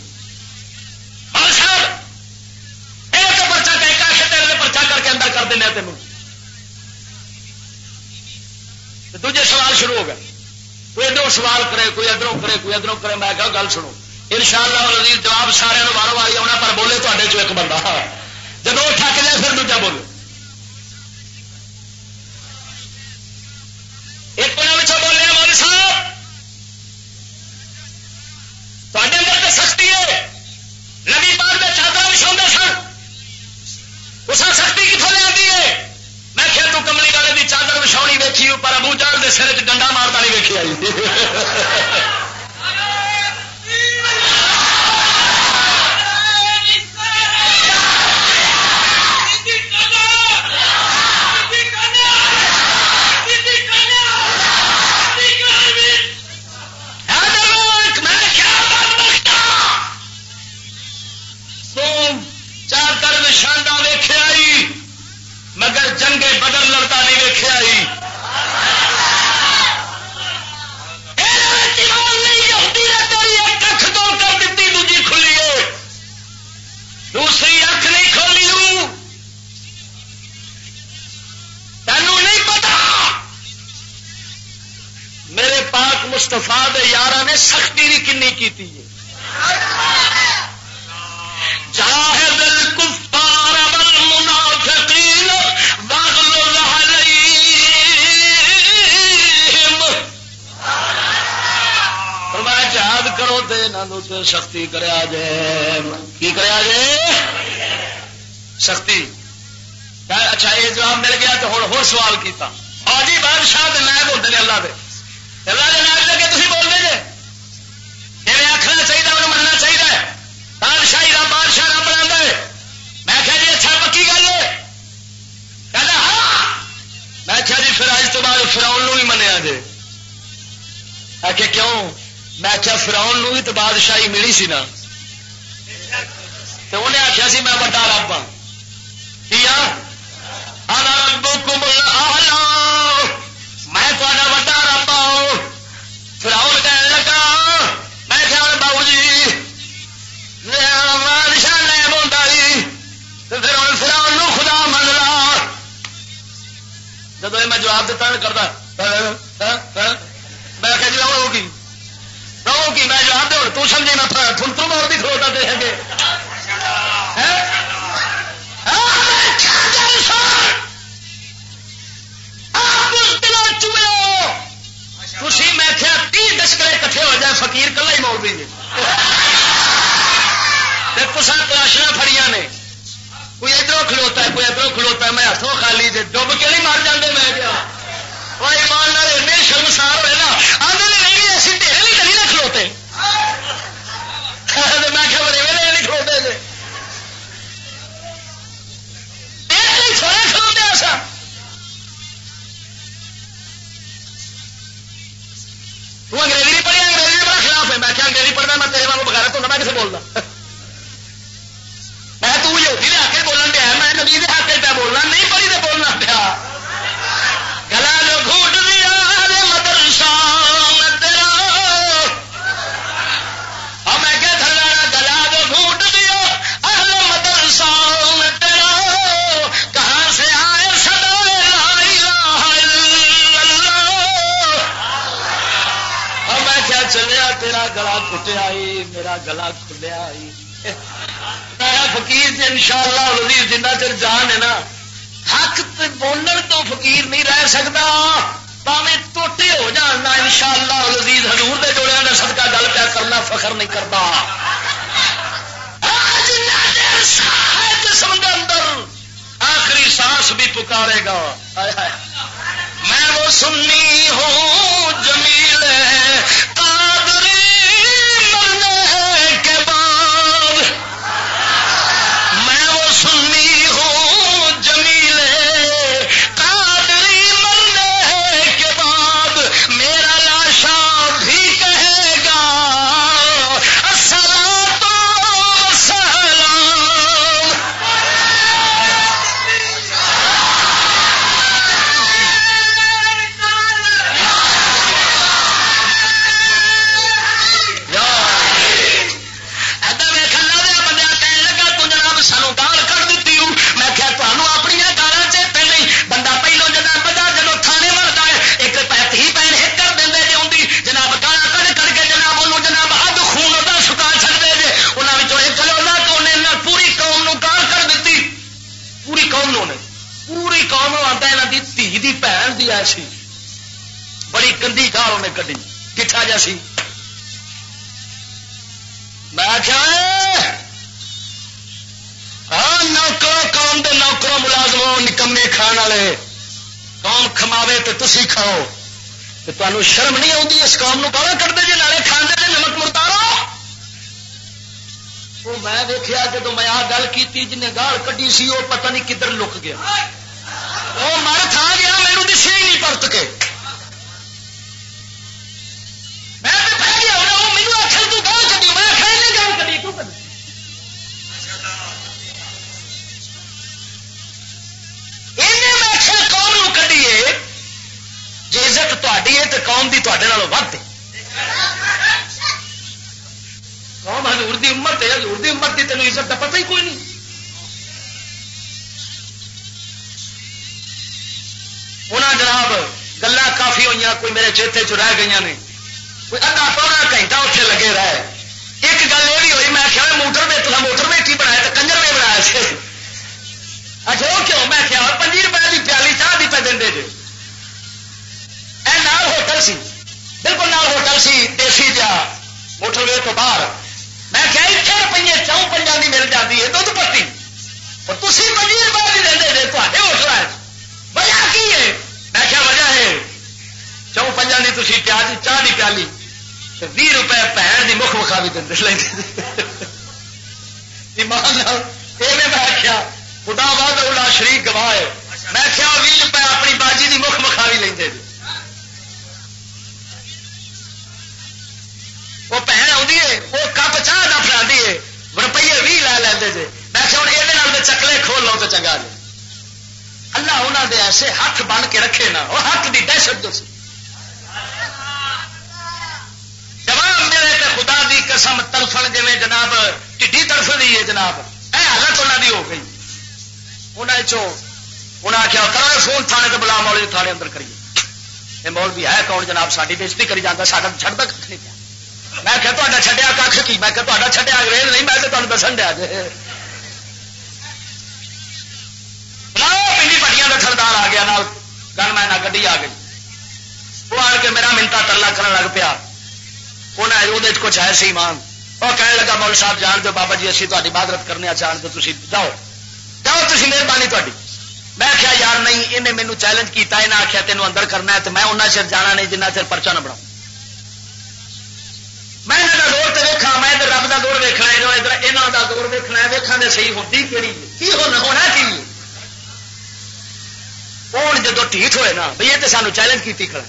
مول صاحب یہ تو پرچا کہ تیرے پرچا کر کے اندر کر دینا تینوں۔ دوجے سوال شروع ہو گئے۔ کوئی ادھر سوال کرے، کوئی ادھروں کرے، کوئی ادھروں کرے، میں کہا گل سنو۔ ان شاء اللہ جواب سارے باروں والی آنا، پر بولے تے چو ایک بندہ۔ جب وہ تھک جائے پھر دوجا بولے ایک بولے مول صاحب تے اندر تو سختی ہے نبی پاک میں چادر بچھا سن اس سختی کتوں لے ہے میں کیا تو کملی والے کی چادر بچھاؤنی ویکھی پر ابو جہل دے سر چ ڈنڈا مارتا نہیں ویکیا جی۔ شاندہ ویخیا جی۔ مگر جنگے بدل لڑتا نہیں ویخیا جی۔ مستفا یار نے سختی بھی کنی کی جاہد الکفار والمنافقین واغلظ علیہم۔ فرمایا جہاد کرو تے انہاں تے سختی کریا جے۔ کی کریا جے؟ سختی۔ اچھا یہ جواب مل گیا تو ہوں ہو سوال کیتا۔ اور جی بادشاہ دے نائب ہوتے ہیں اللہ دے۔ اللہ دے لگے تھی آخنا چاہیے انہوں مننا چاہیے بادشاہی کا بادشاہ بنا میں کہا جی اچھا پکی گل ہے۔ ہاں۔ میں کہا جی پھر اج تو بعد فراؤن بھی منیا جی کیوں؟ میں کیا فراؤن بھی تو بادشاہی ملی سی نا۔ تو انہیں آخیا سی، میں بڑا رب ہاں۔ کیا ہاں؟ میں جب میں جواب دیتا کرتا میں کہ ہاں، ہاں، ہاں، جی رہو کی؟ رہو کی؟ میں جواب دے تو سمجھے میں تھن تو اور بھی کھلوتا دے گے تھی میں کیا تی دشکرے کٹھے ہو جائے فقیر کلا ہی مول دیں کسا تلاشنا فڑیاں نے؟ کوئی ادھر کھلوتا ہے، کوئی ادھر کھلوتا ہے، میں ہاتھوں خالی جی ڈب کے نہیں مار جاندے میں کیا وہ ایمان ایسے شرمسار ہوئے نا آدھے نہیں ایسی ڈیرے نہیں کری نہ کھلوتے۔ میں کیا بڑے ویلے نہیں کھلوتے جی تھوڑے کھلوتے ایسا۔ تو انگریزی نہیں پڑھی، انگریزی بڑا خلاف ہے۔ میں کیا انگریزی پڑھنا، میں تیرے واگ بغیر تو میں کسے بولتا میں تو یہودی دے حق بولن دیا میں نبی دے حق پہ بولنا نہیں پڑھی تو بولنا پیا گلا جو گھوٹ دیا مدرسہ تیرا اور میں کہ تھلا گلا جو گھوٹ دیا اہل مدرسہ تیرا کہاں سے آئے سدا اور میں کیا چلیا، تیرا گلا کٹیا میرا گلا کھلیا فقیر سے ان شاء اللہ وزیر جنہ چر جان ہے نا، حق بولن تو فقیر نہیں رہ سکتا پاوے ٹوٹے ہو جان ان شاء اللہ لذیذ ہزور کے جوڑے کا صدقہ گل پیا کرنا فخر نہیں کرتا۔ اندر آخری سانس بھی پکارے گا۔ میں وہ سننی ہوں جمیل سی گندی کٹھا جا سی۔ میں کیا ہاں نوکر قوم دے نوکروں ملازموں نکمے کھان والے۔ قوم کماوے تو تھی کھاؤ۔ تو تمہیں شرم نہیں آتی اس قوم کو گالا کرتے جی نالے کھانے جی نمک مرتارو وہ میں دیکھا جب میں آ گل کی جن گال کٹی سی وہ پتہ نہیں کدھر لک گیا۔ وہ مر کھا گیا میرے دسے ہی نہیں پرت کے۔ جی عزت تاری ہے تو قوم کی تے ود قوم ہزور کی امت ہے ہزور کی امت کی تینوں عزت کا پتہ ہی کوئی نہیں۔ انہیں جناب گلا کافی ہوئی کوئی میرے چیتے چ رہ گئی نے۔ کوئی ادا پونا گھنٹہ اتنے لگے رہے۔ ایک گل یہ بھی ہوئی، میں آخیا موٹر میں تو موٹر میں کی بنایا تو کنجر میں بنایا سے اچھا وہ کیوں؟ میں کیا پنجی روپئے کی پیالی چاہ بھی پہ دے جی نال ہوٹل سی۔ بالکل نال ہوٹل سی، دیسی جا موٹر وے تو باہر۔ میں کیا اتنے روپیے چون پنجا کی مل جاتی ہے؟ دھد پتی۔ اور تھی پنجی روپئے بھی دے جی تے ہوٹل ہے وجہ کی ہے؟ میں کیا وجہ ہے۔ چون پنجا کی تھی پیاز چاہ کی پیالی۔ بھی روپئے بھن کی مکھ مکھا بھی دے۔ ایمان یہ میں آخیا خدا بہت اولا شریف گواہ ہے۔ میں کیا بھی روپئے اپنی باجی کی مکھ مکھا بھی لیں وہ بھن آئی ہے وہ کپ چاہ نہ فرا ہے روپیے بھی لے لے جی میں ہوں یہ چکلے کھول لو تو چنگا جی اللہ انہوں دے ایسے ہاتھ بن کے رکھے نا وہ ہاتھ کی دہشت جو سی جواب میرے تے خدا دی قسم ترفن جی جناب ٹھڈی طرف دی ہے جناب اے حالت انہوں دی ہو گئی انہیں آخیا کرو فون تھانے تو بلا مول تھانے اندر کریے یہ مول بھی ہے کون جناب ساری بےزتی کری جانا ساڈا چڑھتا کھ نہیں پیا میں کہ تا چڈیا کھ کی؟ میں کہ تا چڈیا انگریز نہیں، میں تمہیں دسن دیا جی۔ پنڈی پٹیاں کا تھردار آ گیا گن میں گڈی آ گئی۔ وہ آ کے میرا منتا ترلا کرنے لگ پیا۔ انہیں وہ کچھ ہے سی مان وہ کہنے لگا مول صاحب جان دو بابا جی اسی تاری بادرت کرنے جان دو تھی جاؤ۔ جاؤ تھی مہربانی تاری میں آخیا یار نہیں، انہیں مینو چیلنج کیا انہیں آخیا تینوں اندر کرنا ہے، تو میں انہیں چر جانا نہیں جنہ چر پرچا نہ بناؤ میں یہاں کا دور تو ویکا میں ادھر رب کا دور ویکنا ہے ادھر یہاں کا دور ویکنا ہے ویکھا دے صحیح ہوتی کہڑی کی ہونا ہونا کی؟ ہوں جدو ٹھیٹ ہوئے نا بھائی یہ تو سانو چیلنج کی کھڑا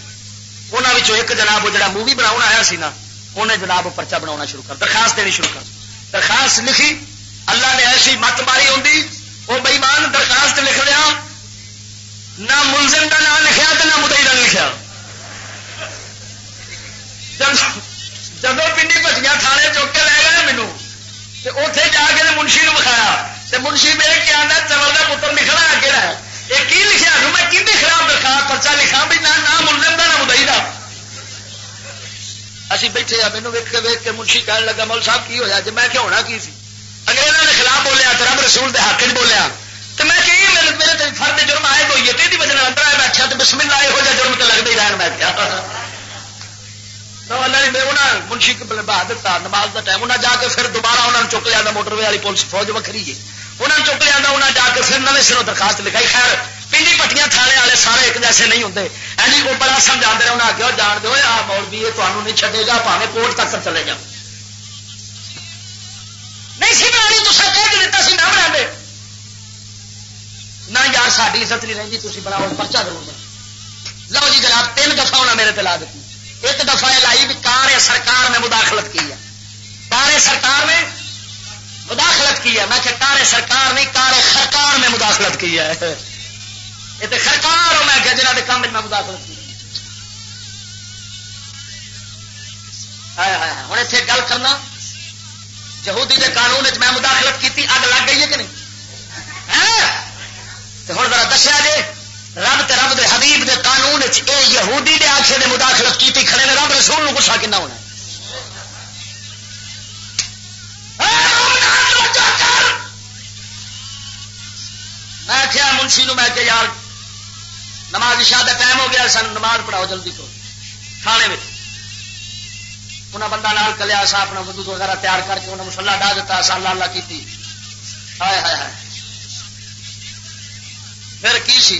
انہوں ایک جناب وہ جڑا مووی بنا آیا سی نا انہیں جناب پرچا بنا شروع کر، درخواست دینی شروع کر۔ درخواست لکھی، اللہ نے ایسی مت ماری ہوں وہ بئیمان درخواست لکھ دیا نہ ملزم کا نام لکھا تو نہ مدئی کا لکھا جب پنڈی بچیاں تھانے چوک کے لے گئے مینو اتے جا کے منشی بخایا منشی میرے کیا آدھا چمل کا پتر لکھنا اگے رہا یہ کی لکھا میں کی خلاف درخواست پرچا لکھا بھی نہ ملزم کا نہ مدئی کا اسی بیٹھے آ مینو ویک ویک کے منشی کہنے لگا مول صاحب کی ہوا جی میں کیا ہونا کی سی انگریزوں کے خلاف بولیا تو رب رسول کے حق بولیا تو میں کہ میرے میرے فرد جرم آئے ہوئی ہے تیری وجہ اندر آئے بیٹھا تو بسم اللہ یہو جہ جرم تو لگتا ہی رہن بیٹھ گیا منشی بہا دیتا نماز کا ٹائم انہیں جا کے پھر دوبارہ انہوں نے چک لیا موٹر وے والی پولیس فوج وکری ہے انہوں نے چک لیا انہیں جا کے پھر نویں سروں درخواست لکھائی خیر پنڈی پٹیاں تھانے والے سارے ایک جیسے نہیں ہوتے اینی کو بڑا سمجھا رہے انہیں آگے جان دو آ مول بھی یہ نہیں چڈے گا پاوے کوٹ تک چلے جا نہیں سی بنا تو کہہ کے دیتا سی نہ بنا نہ یار ساری عزت نہیں رہی تھی بناؤ پرچا ضرور لو جی جناب تین دفعہ ہونا میرے تلا دیتی ایک دفعہ یہ لائی بھی کار سرکار میں مداخلت کی ہے۔ کار سرکار میں مداخلت کی ہے۔ میں کہ کار سرکار نہیں، کار سرکار میں مداخلت کی ہے۔ یہ تو سرکار میں کہ جنہ کے کام میں مداخلت کی۔ ہوں اتنے گل کرنا۔ یہودی کے قانون میں مداخلت کی اگ لگ گئی ہے کہ نہیں؟ ہاں؟ ہوں ذرا دسیا جی رب تے رب دے حبیب دے قانون اے یہودی دے آخر نے مداخلت کی کھڑے نے، رب رسول گسا کنا ہونا میں کیا منشی نو میں کہ یار، نماز شاہ کا ٹائم ہو گیا سن نماز پڑھاؤ جلدی کو تھانے میں انہیں بندہ نال کلیا سا، اپنا بدھ وغیرہ تیار کر کے انہیں مسلا ڈا دیتا سا، اللہ اللہ کی ہائے ہائے ہائے۔ پھر کی سی؟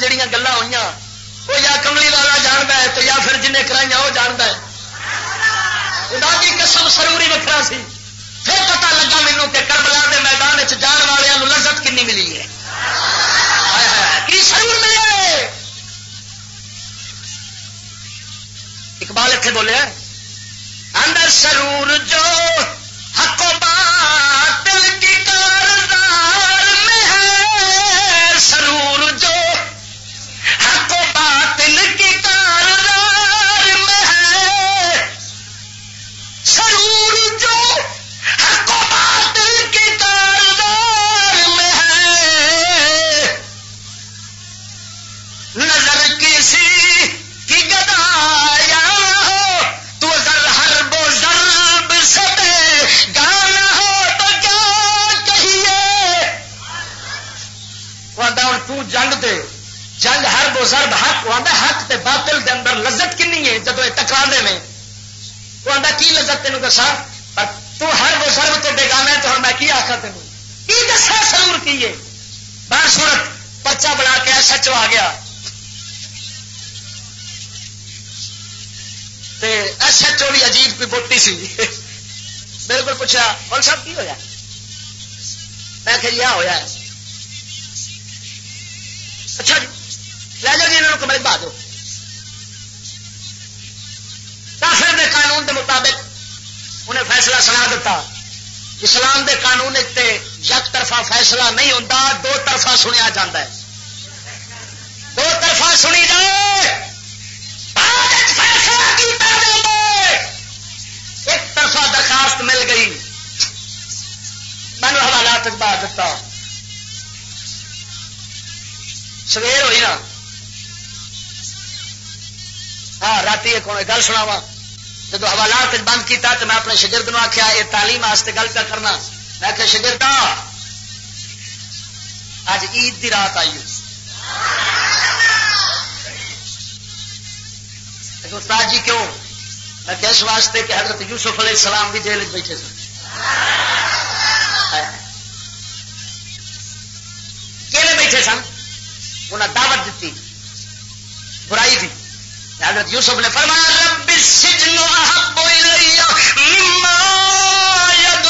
جہیا گلا ہوئی وہ یا کملی والا جانتا ہے تو یا پھر جنہیں کرائی وہ جانتا ہے۔ خدا کی قسم سروری وکرا سی۔ پھر پتا لگا مینو کہ کربلا کے میدان جان والوں لذت کنی ملی ہے۔ کی سرور ملے اقبال اتنے بولے اندر سرور جو حق و باطل کی کاردار میں ہے، سرور جو کسی کی گدایا ہو، تو اگر ہر بو ضرب سے گانا ہو، تو کیا کہیے؟ وہ تو جنگ دے، جنگ ہر بو ضرب حق، وہ حق تے باطل دے اندر لذت کنی ہے جدو یہ ٹکرا دے میں۔ وہ آدھا کی لذت تینوں دسا پر تو ہر بو ضرب تو بےگانا ہے تو ہر میں کی آخا تینوں؟ کی دسا سرور کی ہے بار صورت پرچا بنا کے سچو آ گیا۔ ایس ایچ او بھی عجیب کوئی بوٹی سی۔ میرے کو پوچھا اور صاحب کی ہویا میں کہ یہ ہویا ہے۔ اچھا لے جا جی انہوں کمرے بہا دو۔ کافر دے قانون دے مطابق انہیں فیصلہ سنا دیتا۔ اسلام دے قانون تے یک طرفہ فیصلہ نہیں ہوتا دو طرفہ سنیا جاتا ہے۔ دو طرفہ سنی جائے۔ کی کر ایک طرفہ درخواست مل گئی۔ میں نے حوالات اخبار دیتا۔ سویر ہوئی نا۔ ہاں رات ایک گل سناوا جب حوالات بند کیتا تو میں اپنے شگرد نو آخیا یہ تعلیم واسطے گل پہ کرنا میں آخیا شگردا اج عید دی رات آئی استاد جی کیوں؟ میں کہ اس واسطے کہ حضرت یوسف علیہ السلام بھی جیل بیٹھے سن۔ کہنے بیٹھے سن۔ انہیں دعوت دیتی برائی دی۔ حضرت یوسف نے فرمایا، رب السجن احب الی مما يدعونني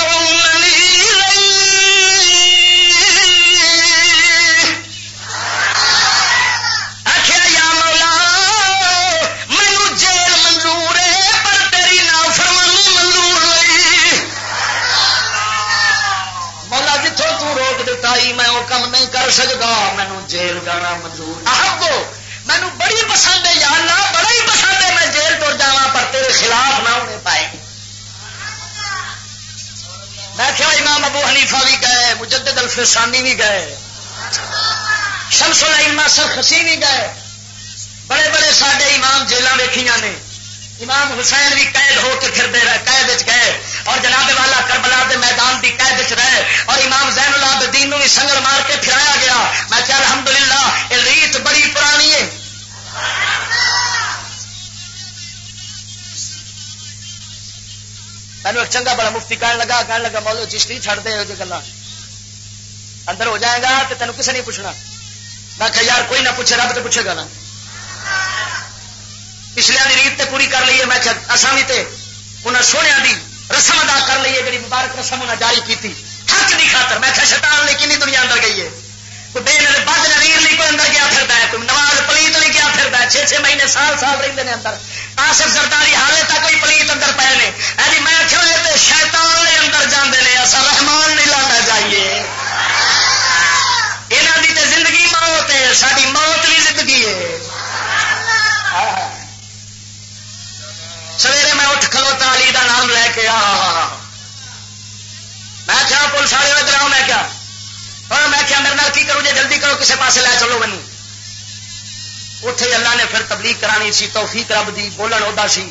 میں وہ کم نہیں کر سکتا مینو جیل جانا منظور آپ کو، مینو بڑی پسند ہے، یا اللہ، بڑا ہی پسند ہے، میں جیل تو جا پر تیرے خلاف نہ ہونے پائے۔ میں کیا امام ابو حنیفہ بھی گئے، مجدد الفسانی بھی گئے، شمس الما سرخسی بھی گئے۔ بڑے بڑے سارے امام جیل ویکیا نے۔ امام حسین بھی قید ہو کے پھرتے رہے، قید گئے۔ اور جناب والا کربلا دے میدان کی قید رہے۔ اور امام زین اللہ بھی سنگل مار کے پھرایا گیا۔ میں کیا الحمدللہ، یہ ریت بڑی پرانی ہے۔ مینو ایک چنگا بڑا مفتی کہنے لگا کہنے لگا مولو چشتی چھڑ دے یہ گلا اندر ہو جائے گا تو تینوں کسے نہیں پوچھنا۔ میں کہ یار، کوئی نہ پوچھے، رب تو پوچھے گا نا۔ پچھلے کی ریت تے پوری کر لیے، میں اصا بھی تے انہیں سونے دی رسم ادا کر لیے جی مبارک رسم انہیں جاری کی تھی حق کی خاطر، میں شیطان نے کنی دنیا اندر گئی ہے۔ کوئی بے بد نویر لی کوئی اندر گیا پھرتا ہے، کوئی نواز پلیت لی گیا پھرتا ہے، چھ چھ مہینے سال سال رہتے ہیں اندر۔ آصف سرداری حالے تک کوئی پلیت اندر پے نے۔ یعنی میں کیوں یہ شیطان نے اندر جانے نے اصا رحمان نہیں لانا چاہیے۔ یہاں کی تو زندگی موت ہے ساری موت بھی زندگی ہے۔ سویرے میں اٹھ کھلوتا، علی کا نام لے کے آ۔ میں کیا پولیس والے ادھر آؤ میں کیا؟ اور میں کیا میرے نال کی کروں؟ جی جلدی کرو کسی پاسے لے چلو مینو اتے اللہ نے پھر تبلیغ کرانی سی، توفیق رب دی، بولن ادا سی۔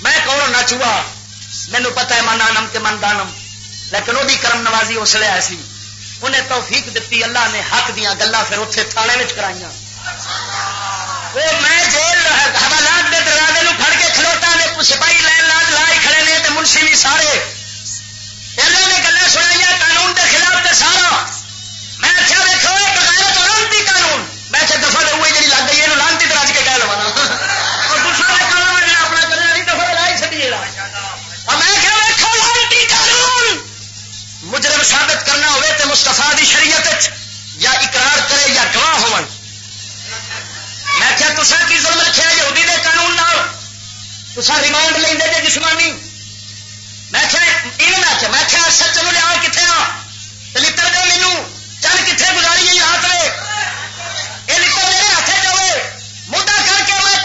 میں کون نہ چوہا؟ مینو پتا ہے من آنم کہ من دانم لیکن وہ کرم نوازی اس لیے ایسی انہیں توفیق دیتی اللہ نے حق دیا گلا پھر اتنے تھانے میں کرائی وہ میں جیل حوالات کے دروازے پھڑ کے کھلوتا نے سپاہی لائن لاد لائے کھڑے نے منشی بھی سارے۔ اللہ نے گلا سنائی قانون کے خلاف تے سارا۔ میں کیا دیکھو بغیر تو لانتی قانون۔ میں کیا دفعہ دے جی لگ گئی یہ لانتی تو رج کے کہہ لوا اور دوسرا اپنا کرنا نہیں دفعہ لائی میں کیا دیکھو لانتی قانون۔ مجرم ثابت کرنا ہوئے تو مستفا دی شریعت یا اقرار کرے یا گواہ ہو اچھا میں کیا تسا کی ظلم رکھا یہودی دے قانون نال؟ تسا ریمانڈ لیں جی جسمانی؟ میں کیا میں کیا سچ نو لیا کتنے آ لڑ دے مینو چل کتنے گزاری گئی ہاتھ میں یہ لڑ میرے ہاتھ جائے مدعا کر کے میں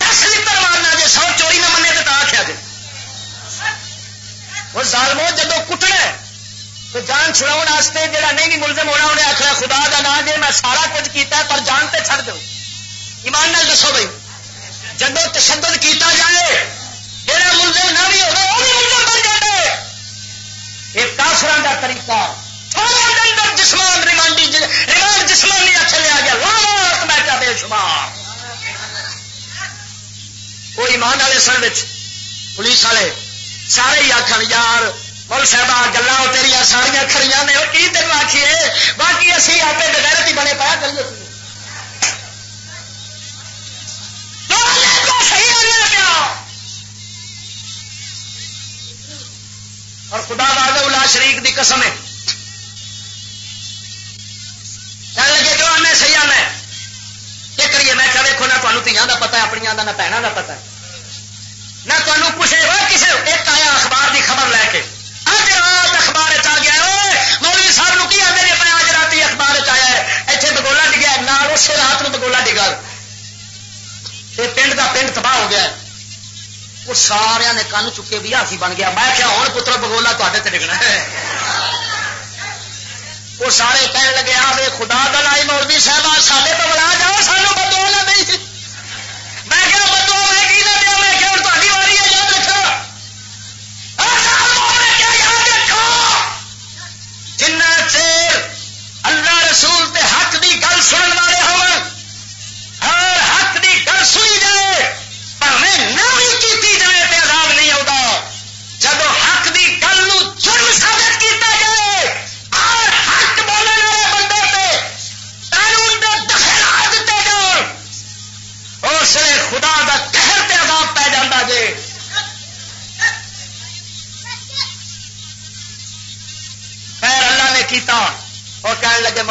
دس لڑ مارنا جی سو چوری نہ منے تو آخیا جی وہ ظالمو، جدو کٹنا تو جان چھڑاؤ واسطے جہاں نہیں ملزم ہونا، انہیں آخر خدا کا نام جی میں سارا کچھ کیتا پر جان تے چھڑ دو۔ ایمان نال دسو بھائی۔ جدو تشدد کیتا جائے جہاں ملزم نہ بھی ہوگا وہ بھی ملزم بن جائے یہ کافر کا طریقہ۔ اندر جسمان ریمانڈی، ریمانڈ جسمانی اچھا لیا گیا۔ لانت میں کیا بے شمار۔ وہ ایمان والے سن پولیس والے سارے ہی آخر یار، مول صاحب گلا تیریا ساریا کھڑی نے، وہ کی تین آخیے باقی اسی آپ بغیر ہی بنے پایا کریے گیا۔ اور خدا باد الا شریف کی قسم ہے۔ لگے، جو ہمیں صحیح آنا ہے. کیا کریے، میں کیا دیکھو، نہ تمہیں تیاں کا پتا ہے اپنی کا نہ بہنوں کا پتا ہے۔ نہ تمہیں پوچھے ہو؟ کسی ایک آیا اخبار کی خبر لے کے۔ اج رات اخبار آ گیا مولوی صاحب نو کی آدھے اپنے اج رات اخبار چیا ہے؟ اتنے بگولا ڈگیا نہ اسی رات میں بگولا ڈگا۔ پنڈ کا پنڈ تباہ ہو گیا وہ سارا نے کن چکے بھی ہاتھی بن گیا۔ میں کیا ہوں پتر بگولا تے ڈگنا ہے؟ وہ سارے کہنے لگے، آ خدا دلائی مولوی صاحب سارے تو بلا جاؤ سانو بدو نہیں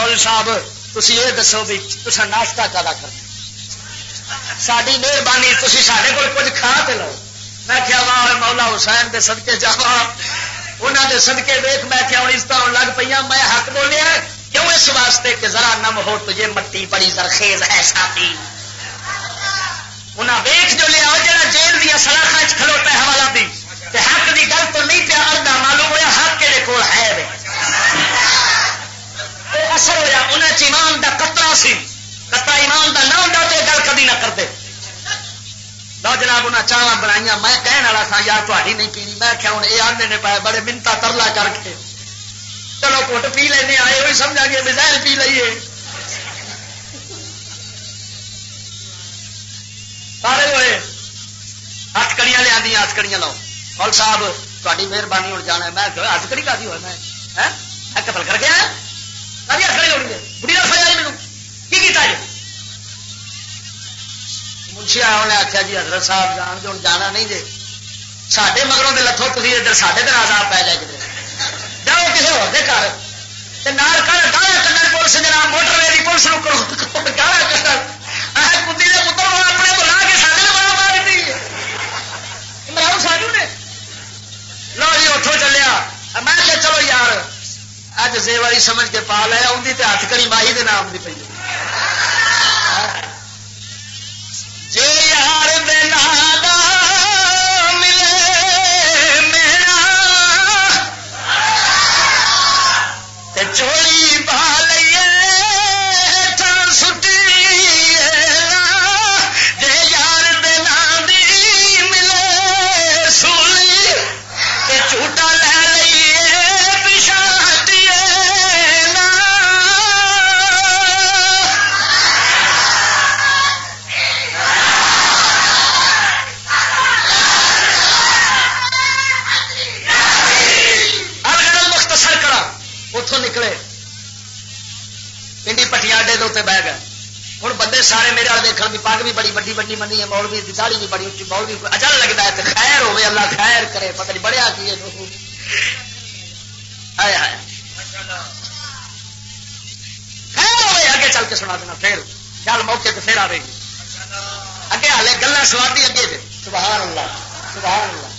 مول صاحب تھی یہ دسو بھی تصا ناشتہ کدا کرنا ساری مہربانی تھی سارے کو کچھ کھا کے لو۔ میں کیا واہ مولا حسین دے صدقے جا انہوں دے صدقے دیکھ میں کیا ہوں عزت آن لگ پہ میں حق بولیا کیوں اس واسطے کہ ذرا نم ہو تجھے مٹی بڑی زرخیز ہے ساتھی۔ انہیں ویخ جو لیا جا جیل دیا سلاخا کھلوتا ہے حوالہ دی۔ حق دی گل تو نہیں پیا اردا معلوم ہوا حق کے کول ہے اثر ہوا انہیں چیمان کا قطرہ سی۔ کتا ایمان کا نہ ہوتا تو گل کبھی نہ کرتے۔ لو جناب انہیں چاہ بنائی میں کہنے والا تھا یار تاری نہیں پی میں کیا ہوں یہ آدھے نے پایا، بڑے منتا ترلا کر کے۔ چلو کٹ پی لینے آئے وہی سمجھا گے بزیر پی لیے سارے ہوئے ہاتھ کڑیاں لیا ہاتھ کڑیاں لاؤ فل صاحب تاری مہربانی ہو جانا میں ہاتھ کڑی کا ہوا میں قتل کر کے آیا ہاتھ کڑی ہونی ہے بڑی کا فائدہ میرے کی کیتا جی منشی آیا انہیں آخیا جی حضرت صاحب جان جو جانا نہیں جی سڈے مگروں کے لتھو تھی ادھر سارے دن آزاد پی جائے کدھر جاؤ کسی ہو گھر گالا کھڈن پولیس جناب موٹر وے کی پولیس گالا کھڈن کتی کے پتر اپنے بلا کے سارے بڑا پا دیتی عمران ساجو نے لو جی اتوں چلیا میں کہ چلو یار اج زیواری سمجھ کے پا لیا ان کی ہاتھ کڑی ماہی کے نام کی پی تے بہ گئے۔ ہوں بندے سارے میرے والے دیکھ بھی پگ بھی بڑی بڑی بڑی منی ہے مول بھی داڑی بھی بڑی اچھی مول بھی اجل لگتا ہے خیر ہوے اللہ خیر کرے، پتہ نہیں بڑھیا کی خیر ہوے اگے چل کے سنا دینا پھر چل موقع پہ پھر آئے گی۔ اگے ہالے گلا سوادی اگے دے سبحان اللہ سبحان اللہ۔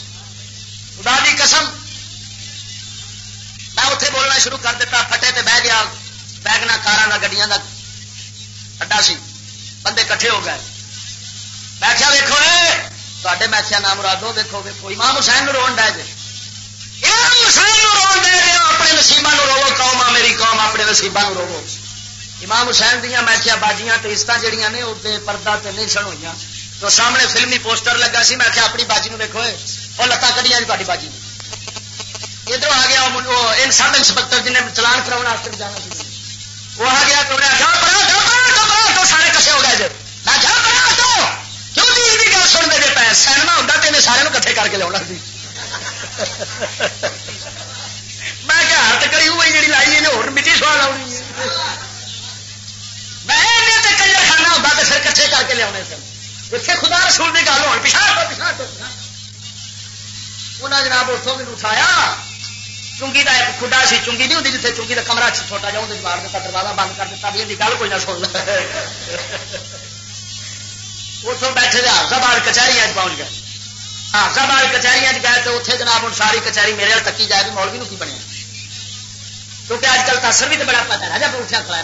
خدا دی قسم، میں اتنے بولنا شروع کر دیتا، پھٹے تے بہ گیا بیگنا کار گڈیاں کا اڈا سی بندے کٹھے ہو گئے میں کیا ویکو تے میں نام مرادو ویکو ویکو امام حسین رو ڈے جی امام حسین رو دے رہے اپنے نسیبا رو قوم آ میری قوم اپنے نسیبا رو امام حسین دیا میں باجیاں عزت جہیا نے وہ پردہ تے نہیں سن ہوئی تو سامنے فلمی پوسٹر لگا سی میں کیا اپنی باجی ویکو وہ لتان کٹیا جی تاری باجی ادھر آ گیا سب انسپیکٹر جنہیں چلان کرا جانا وہ آ گیا تو تو سارے کٹے ہو گئے جی۔ میں کیا پڑھا تو۔ کیوں جی؟ یہ گل سنتے جی پہ۔ سینما ہوتا تو انہیں سارے کٹھے کر کے لیا سی جی۔ میں کیا ہاتھ کری ہوئی جی لائی انہیں ہو مٹی سوال آنی میں کلر خانہ ہوتا تو پھر کٹھے کر کے لیا جی۔ سن اتنے خدا رسول کی گل ہو پچھا پچھا انہیں جناب اتوں بھی اٹھایا۔ چونگی کا ایک خدا سی چونگی نہیں ہوتی جیسے چونگی کا کمرہ چھوٹا جا مار دیتا دروازہ بند کر دیتا بھی گل کوئی نہ سن اتوں بیٹھے حافظ بار کچہری پہنچ گئے حافظ بار کچہری گئے تو اتنے جناب ہوں ساری کچہری میرے وال تکی جائے بھی مولوی کی بنیا کیونکہ اج کل تاثر بھی تو بڑا پتا ہے جب اٹھا کھڑا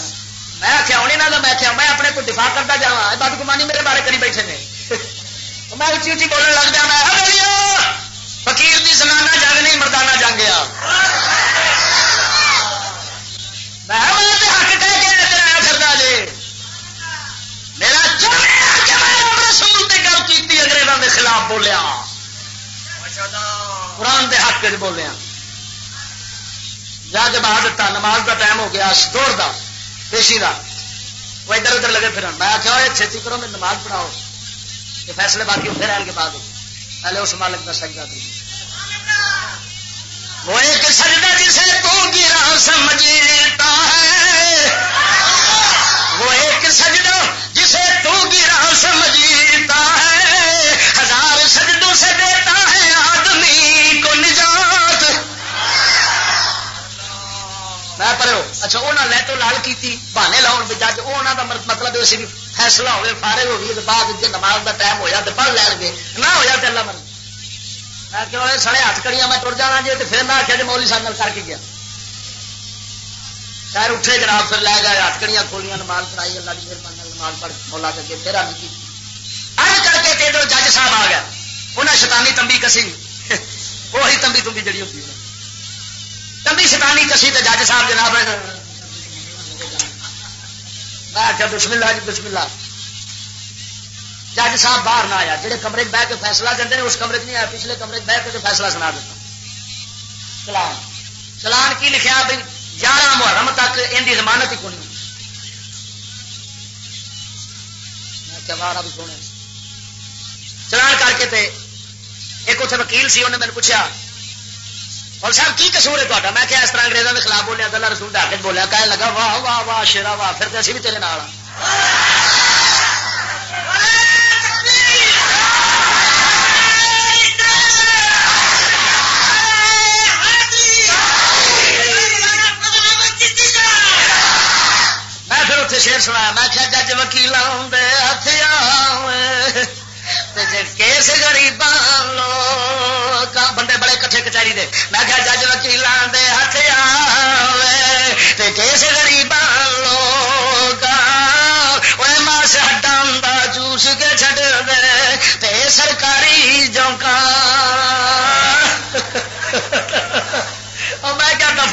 میں آخیا آنے نہ میں آخیا میں اپنے کو دفاع کرتا جا بد گمانی میرے بارے کری بیٹھے نے میں اچھی اچھی بولنے لگ جا میں فقیر دی زنانہ جنگ نہیں، مردانہ جنگ آ حق کہہ کے کرتا جی۔ میرا رسول گل کی انگریزوں کے خلاف بولیا۔ قرآن دے حق بولیا۔ جا کے باہر دتا، نماز کا ٹائم ہو گیا دوڑ دا، پیشی دا۔ وہ ادھر ادھر لگے پھر میں آخیا چھتی کرو میں نماز پڑھاؤ۔ یہ فیصلے باقی ہوتے رہن کے بعد۔ پہلے اس مالک کا سجدہ دیجیے وہ ایک سجدہ جسے تو گرا سمجھتا ہے۔ وہ ایک سجدہ جسے تو گرا سمجھتا ہے۔ ہزار سجدوں سے دیتا ہے آدمی کو نجات۔ میں پڑھو اچھا وہ نہ لے تو لال کی بہانے لاؤ مطلب بھی جج وہ مطلب اسی فیصلہ ہوئے، فارغ ہوگی بعد نماز کا ٹائم ہو جائے تو پڑھ لین گے، نہ ہو جائے تو اللہ مرضی۔ میں سڑے ہاتھ کڑیاں میں ٹر جانا جی پھر میں آخیا جی مولی سال کر کے گیا خیر اٹھے جناب پھر لے گئے ہاتھ کڑیاں کھولیاں نماز پڑھائی اللہ کی پھر نماز پڑھ مولا کر کے پھر آگے کی ارد کر کے ادھر جج صاحب آ گیا انہیں شیطانی تمبی کسی وہی تمبی تمبی جڑی ہوتی ہے تمبی شیطانی کسی تو جج صاحب جناب میں آخیا بسم اللہ جی بسم اللہ جج صاحب باہر نہ آیا جہے کمرے بہ کے فیصلہ کرتے ہیں، اس کمرے نہیں آیا، پچھلے کمرے بہ کے فیصلہ سنا دیتا۔ چلان چلان کی لکھا بھائی گیارہ محرم تک ان کی ضمانت ہی کونی۔ چلان کر کے تے ایک اتنے وکیل سی انہیں میرے پوچھا اور صاحب، کی قصور ہے تا میں کیا اس طرح انگریزوں کے خلاف بولیا اللہ رسول ڈاکٹ بولیا۔ کہنے لگا، واہ واہ واہ، شیرا، واہ، پھر تو اسی بھی تیرے نال اتنے شیر سنایا میں کیا جج وکیل ہاتھ کیس گریب بندے بڑے کٹھے کچہری دے میں کیا جج وکیل دے ہاتھ آئے کیس گریب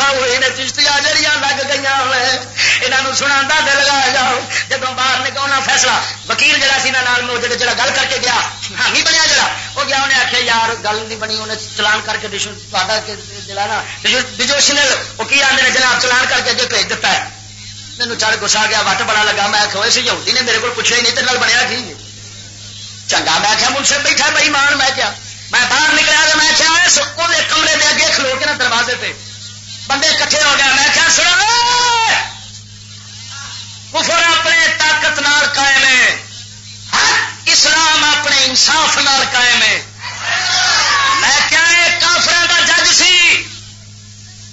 میں ہوئی نے چشتیاں جڑیاں لگ گئی یہاں سنا دل لگا جاؤ جب باہر نکلنا فیصلہ وکیل جڑا سی نال جڑا گل کر کے گیا حامی بنیا جڑا وہ گیا انہیں آخیا یار گل نہیں بنی انہیں چلان کر کے جڑا نا ڈیجوشنل وہ کی آدھے جناب چلان کر کے اگے بھیج دیتا ہے مینو چڑھ گسا گیا وٹ بڑا لگا میں آخو سی یہودی نے میرے کو پوچھا ہی نہیں تیرے بنیا کی چنگا میں آخیا منشے بیٹھا بھائی مان میں کیا میں باہر نکلا تو میں کیا کمرے دے اگے کھلو کے نا دروازے پہ بندے کٹھے ہو گئے۔ میں کیا سنا؟ کفر اپنے طاقت نال قائم ہے۔ اسلام اپنے انصاف نال قائم ہے۔ میں کیا کافر کا جج سی؟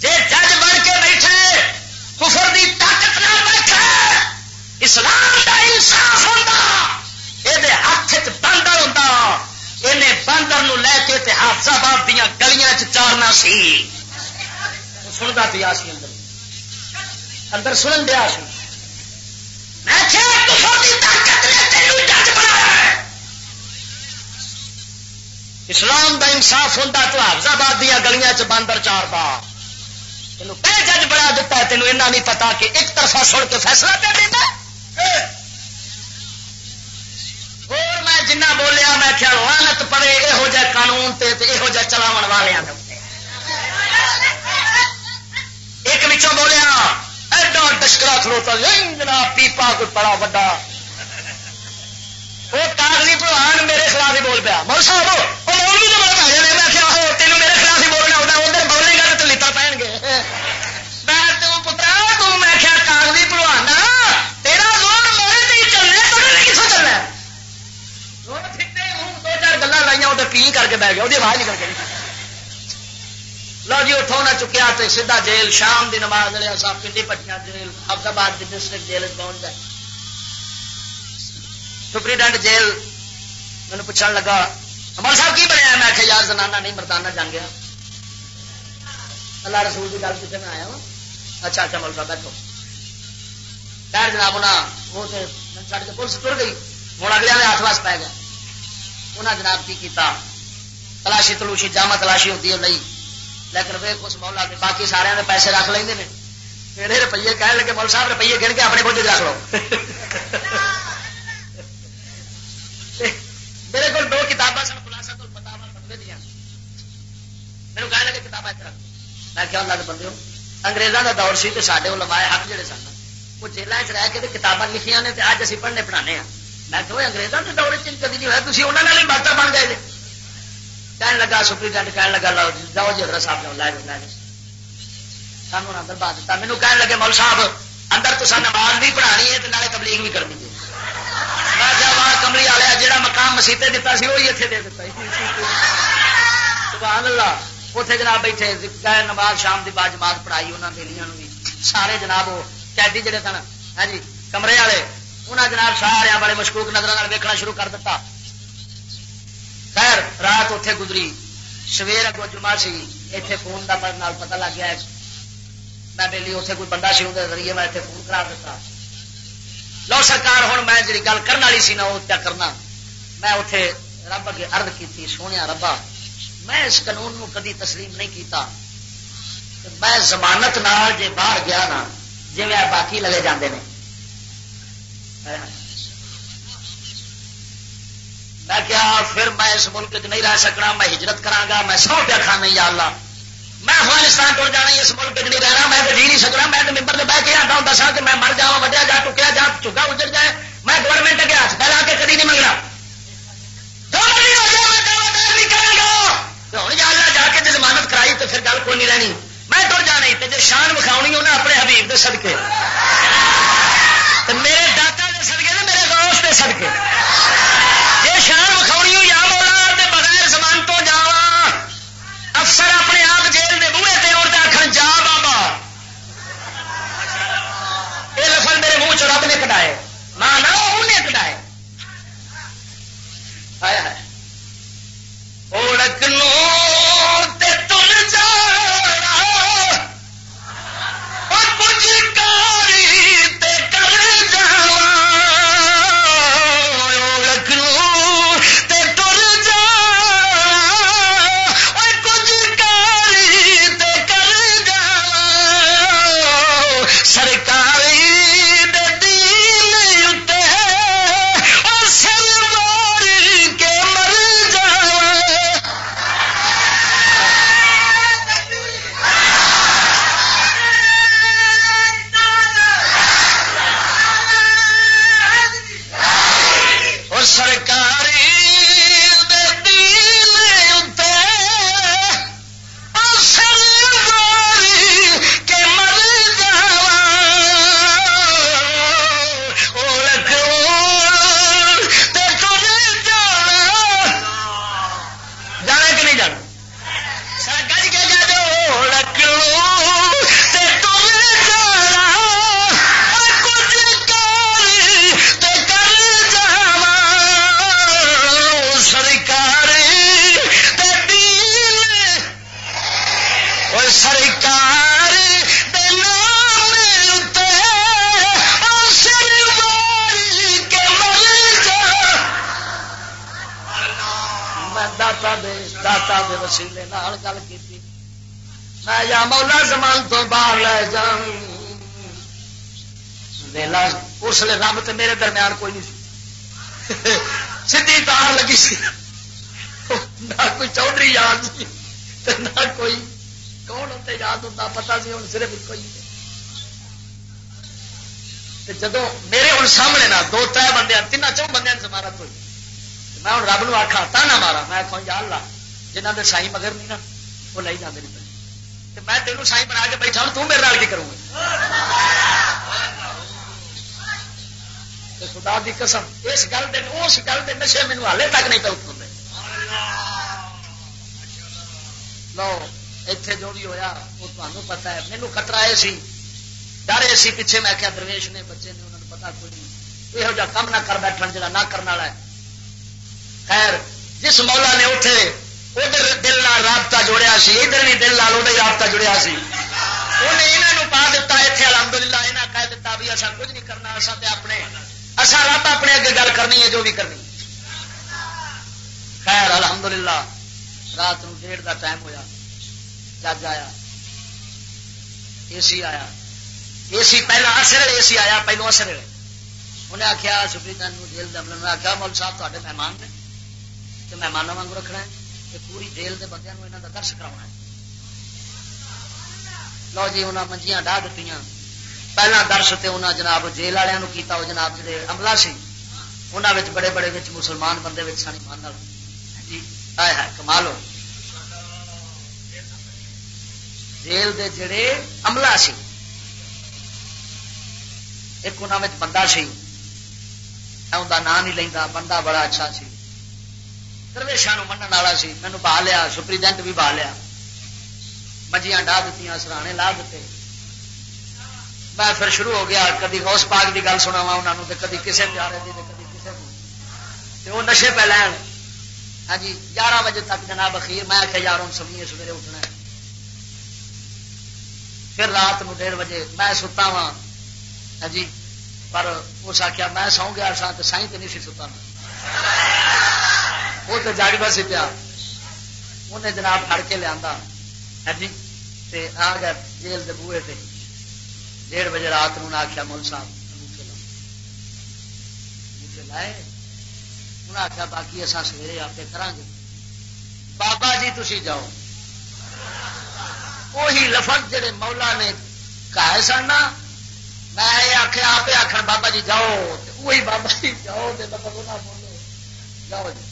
جی جج بن کے بیٹھے، کفر دی طاقت نہ بیٹھے، اسلام کا انصاف ہوتا یہ ہاتھ باندر ہوتا انہیں باندر لے کے حافظ دیا گلیاں چارنا سی۔ سنتا پیا سی اندر۔ اندر سنن دیا سی اسلام دا انصاف ہوتا تو حافظ آباد دیا گلیاں چ باندر چار با تینوں پہ جج بنا دیتا ہے؟ تینوں ایسا نہیں پتا کہ ایک طرفہ سن کے فیصلہ پہ دیتا اور میں جنہ بولیا، میں خیال لانت پڑے یہو جہ قانون تے یہو جہ چلاو والوں ایک بچوں بولیا، ایڈا ڈشکرا کھلوتا جناب، پیپا کوئی بڑا وا وہ کاغذی پروان میرے خلاف ہی بول پیا۔ مول صاحب، وہ مول بھی تو بہت جانے میں کیا تینوں میرے خلاف ہی بولنا ہوتا ادھر بولے گا تو لتا پہن گے۔ میں تو پترا تو میں کیا کاغذی پروان تیرا زور میرے سے چلنا تو کسوں چلنا دو چار گلا لائیا ادھر پی کر کے بہ گیا وہ آواز نکل گئی۔ لو جی اتوں نہ چکیا تو سیدا جیل، شام دی نماز لیا سب پنڈی پٹیاں جیل حفظاباد کی ڈسٹرکٹ جیل پہنچ جائے سپریڈنٹ جیل مجھے پوچھنے لگا امر صاحب کی بنیا میں آخیا یار زنانہ نہیں، مردانہ جان گیا اللہ رسول کی گل کتنے میں آیا ہوں؟ اچھا اچھا مول صاحب، بیٹھو۔ خیر جناب انہیں وہ چڑھ کے پولیس تر گئی۔ ہوں اگلے والے ہاتھ واس پی گیا انہیں جناب کی کیتا؟ تلاشی، تلوشی، جامع تلاشی ہوتی ہے، نہیں۔ لیکن ویک اس مولا کے باقی سارے نے پیسے رکھ لیں میرے روپیے کہنے لگے مول صاحب روپیے گن کے اپنے بوجھ رکھ لو۔ میرے کو دو کتابیں سن، خلاصہ تو پتا بندے دیا میرے کہنے لگے کتابیں رکھ۔ میں کیا اللہ بندے ہو انگریزوں کا دور سی تو سارے وہ لمائے حق جڑے سن۔ وہ جیلوں چ رہ کے کتابیں لکھیاں نے اج اسی پڑھنے پڑھانے ہیں میں کہ انگریزوں کے دور چ کدی نہیں ہوا تھی انہوں نے باتیں بن گئے کہنے لگا سپرینٹینڈنٹ کہنے لگا لو جاؤ جی حضرت صاحب نے لائے لائے سان اندر بات دیتا مینو کہنے لگے مول صاحب اندر تو سن نماز بھی پڑھانی ہے نالے تبلیغ بھی کرنی ہے میں جا کملی والے جہاں مقام مسیطے دیتا سی وہی اتنے دے دیتا سبحان اللہ اتنے جناب بیٹھے نماز شام کی بعد جماعت پڑھائی انہوں نے دلیاں بھی سارے جناب وہ قیدی جڑے سن ہاں جی کمرے والے انہیں جناب سارے بڑے مشکوک نظر ویکنا شروع کر دیتا خیر رات اتے گزری۔ سویر اگو جمع سی۔ اتنے فون کا پتا لگ گیا میں بہلی اتنے کوئی بندہ سی اندر ذریعے میں اتنے فون کرا دیتا۔ لو سرکار ہوں میں جی گل کرنے والی سی نا وہ کیا کرنا؟ میں اتے رب اگے ارد کی سونے ربا، میں اس قانون نو کدی تسلیم نہیں کیتا۔ میں زمانت نال جے باہر گیا نا جی باقی لگے جاندے نے۔ میں کیا پھر میں اس ملک چ نہیں رہ سکنا؟ میں ہجرت کرا میں سو پیا کھانا یا اللہ۔ میں افغانستان ٹر جانا، اس ملک چ نہیں رہنا، میں تو جی نہیں سکنا۔ میں تو ممبر بہ کے آتا ہوں دسا کہ میں مر جا وڈیا جا، ٹکیا جا چکا اجڑ جائے۔ میں گورنمنٹ اگے ہاتھ پہلا کے کدی نہیں منگنا۔ ہوں یا اللہ، جا کے جی ضمانت کرائی تو پھر گل کوئی نہیں رہنی۔ میں تر جانا جی شان وکھاؤنی انہیں اپنے حبیب کے سدکے میرے داتا کے سدکے میرے دوست کے سدکے افسر اپنے آپ جیل دے بوڑھے تے اور آخر جا بابا۔ یہ لفظ میرے منہ چ رب نے کٹائے ماں نہ انہیں کٹائے ہے اکثر جب میرے ہوں سامنے نہ، دو تر بندے تین چون بندے زمارت ہوئی۔ میں ہوں رب نو آخا تانا مارا۔ میں آخو یا لا جہاں دے سائی مگر نہیں نا وہ لے جانے نہیں میں تینوں سائی بنا کے بیٹھا ہوں تیرے نال کی کروں گی؟ خدا کی قسم، اس گل دے اس گل کے نشے مینو ہالے تک نہیں پہ اتوں لو اتنے جو بھی ہوا وہ تمہوں پتا ہے مینو خطرہ یہ ڈر یہ سی پیچھے میں کیا درویش نے، بچے نے، انہوں نے پتا کوئی نہیں۔ یہو جہ کم نہ کر بیٹھ جا نہ کرنے والا ہے۔ خیر، جس مولا نے اٹھے ادھر دل رابطہ جوڑیا سی، ادھر بھی دل لال ادھر رابطہ جڑیا سی۔ انہیں یہاں پا دیتا اتنے الحمد للہ یہاں کہہ دیتا بھی اصا کچھ نہیں کرنا اصا تو اپنے اصا رب اپنے اگے گل کرنی ہے، جو بھی کرنی۔ خیر الحمد للہ رات نو ڈیڑھ کا ٹائم ہوا جج آیا، اے سی آیا۔ اے سی پہلا اثر اے سی آیا پہلو اثر انہیں آخیا سپرینٹینڈنٹ جیل دمل نے آخیا مول صاحب تے مہمان نے تو مہمانوں واگ رکھنا ہے کہ پوری جیل کے بندے یہاں کا درش کرا ہے۔ لو جی انہیں منجیاں ڈا دیتی پہلا درش تو انہیں جناب جیل والوں کیتا وہ جناب جی عملہ سی انہوں بڑے بڑے مسلمان بندے سانی مان جی ہے کمال ہو۔ جیل دے جڑے عملہ سی ایک انہوں بندہ سی نام نہیں لینا بندہ بڑا اچھا سی درویشان منع والا سی مینو بہا لیا سپریڈینٹ بھی بہا لیا مجھیاں ڈا دیتی سرانے لا دیتے میں پھر شروع ہو گیا کدی غوث پاک کی گل سنا وا انہوں نے کدی کسی پیارے کی کدی کسی کو وہ نشے پہ لین ہاں جی گیارہ بجے تک جناب اخیر میں آخیا یار ہوں سمجھے سویرے اٹھنا پھر رات نو ڈیڑھ بجے میں ستا وا ہاں ہاں جی پر اس آخیا میں سو گیا سا تو سائی تو نہیں سی ستا وہ تو جاگتا سی پیا۔ انہیں جناب پڑ کے لیا ہاں جی آ گیا جیل کے بوے سے ڈیڑھ بجے رات نو آخیا مول صاحب لائے۔ انہیں آخیا باقی اصا سویرے آپ کرا گے بابا جی تھی جاؤ۔ وہی لفظ جڑے مولا نے کہے سن میں آخیا آپ آخر بابا جی جاؤ وہی بابا جی جاؤ مطلب بولو جی جی جاؤ جی۔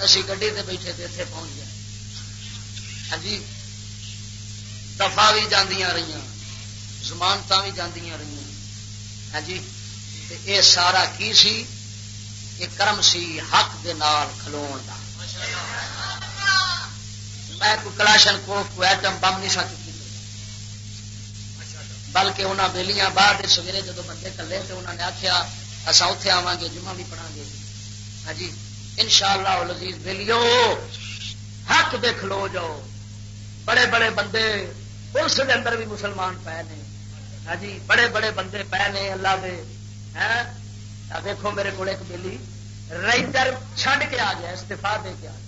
اسی گڈی تے بیٹھے تھے اتنے پہنچ گئے۔ ہاں جی دفاع بھی جاندیاں رہی زمانت بھی جاندیاں رہی ہاں جی اے سارا کی سی؟ یہ کرم سی، حق دے نال کھلو دا۔ میں کوئی کلاشن کو کوئی ایٹم بم نہیں سکتی۔ بلکہ انہوں بےلیاں بعد سویرے جدو بندے کلے تو انہوں نے آخیا اصا اتے آواں گے جمعہ بھی پڑھا گے۔ ہاں جی ان شاء اللہ لذیذ بلیو سڑک پہ کھلو جاؤ۔ بڑے بڑے بندے، پولیس کے اندر بھی مسلمان پے نے۔ ہاں جی بڑے بڑے بندے پے نے اللہ دے۔ ہاں، دیکھو میرے کو ایک بلی رائٹر چھڈ کے آ گیا استفا دے کے آ گیا۔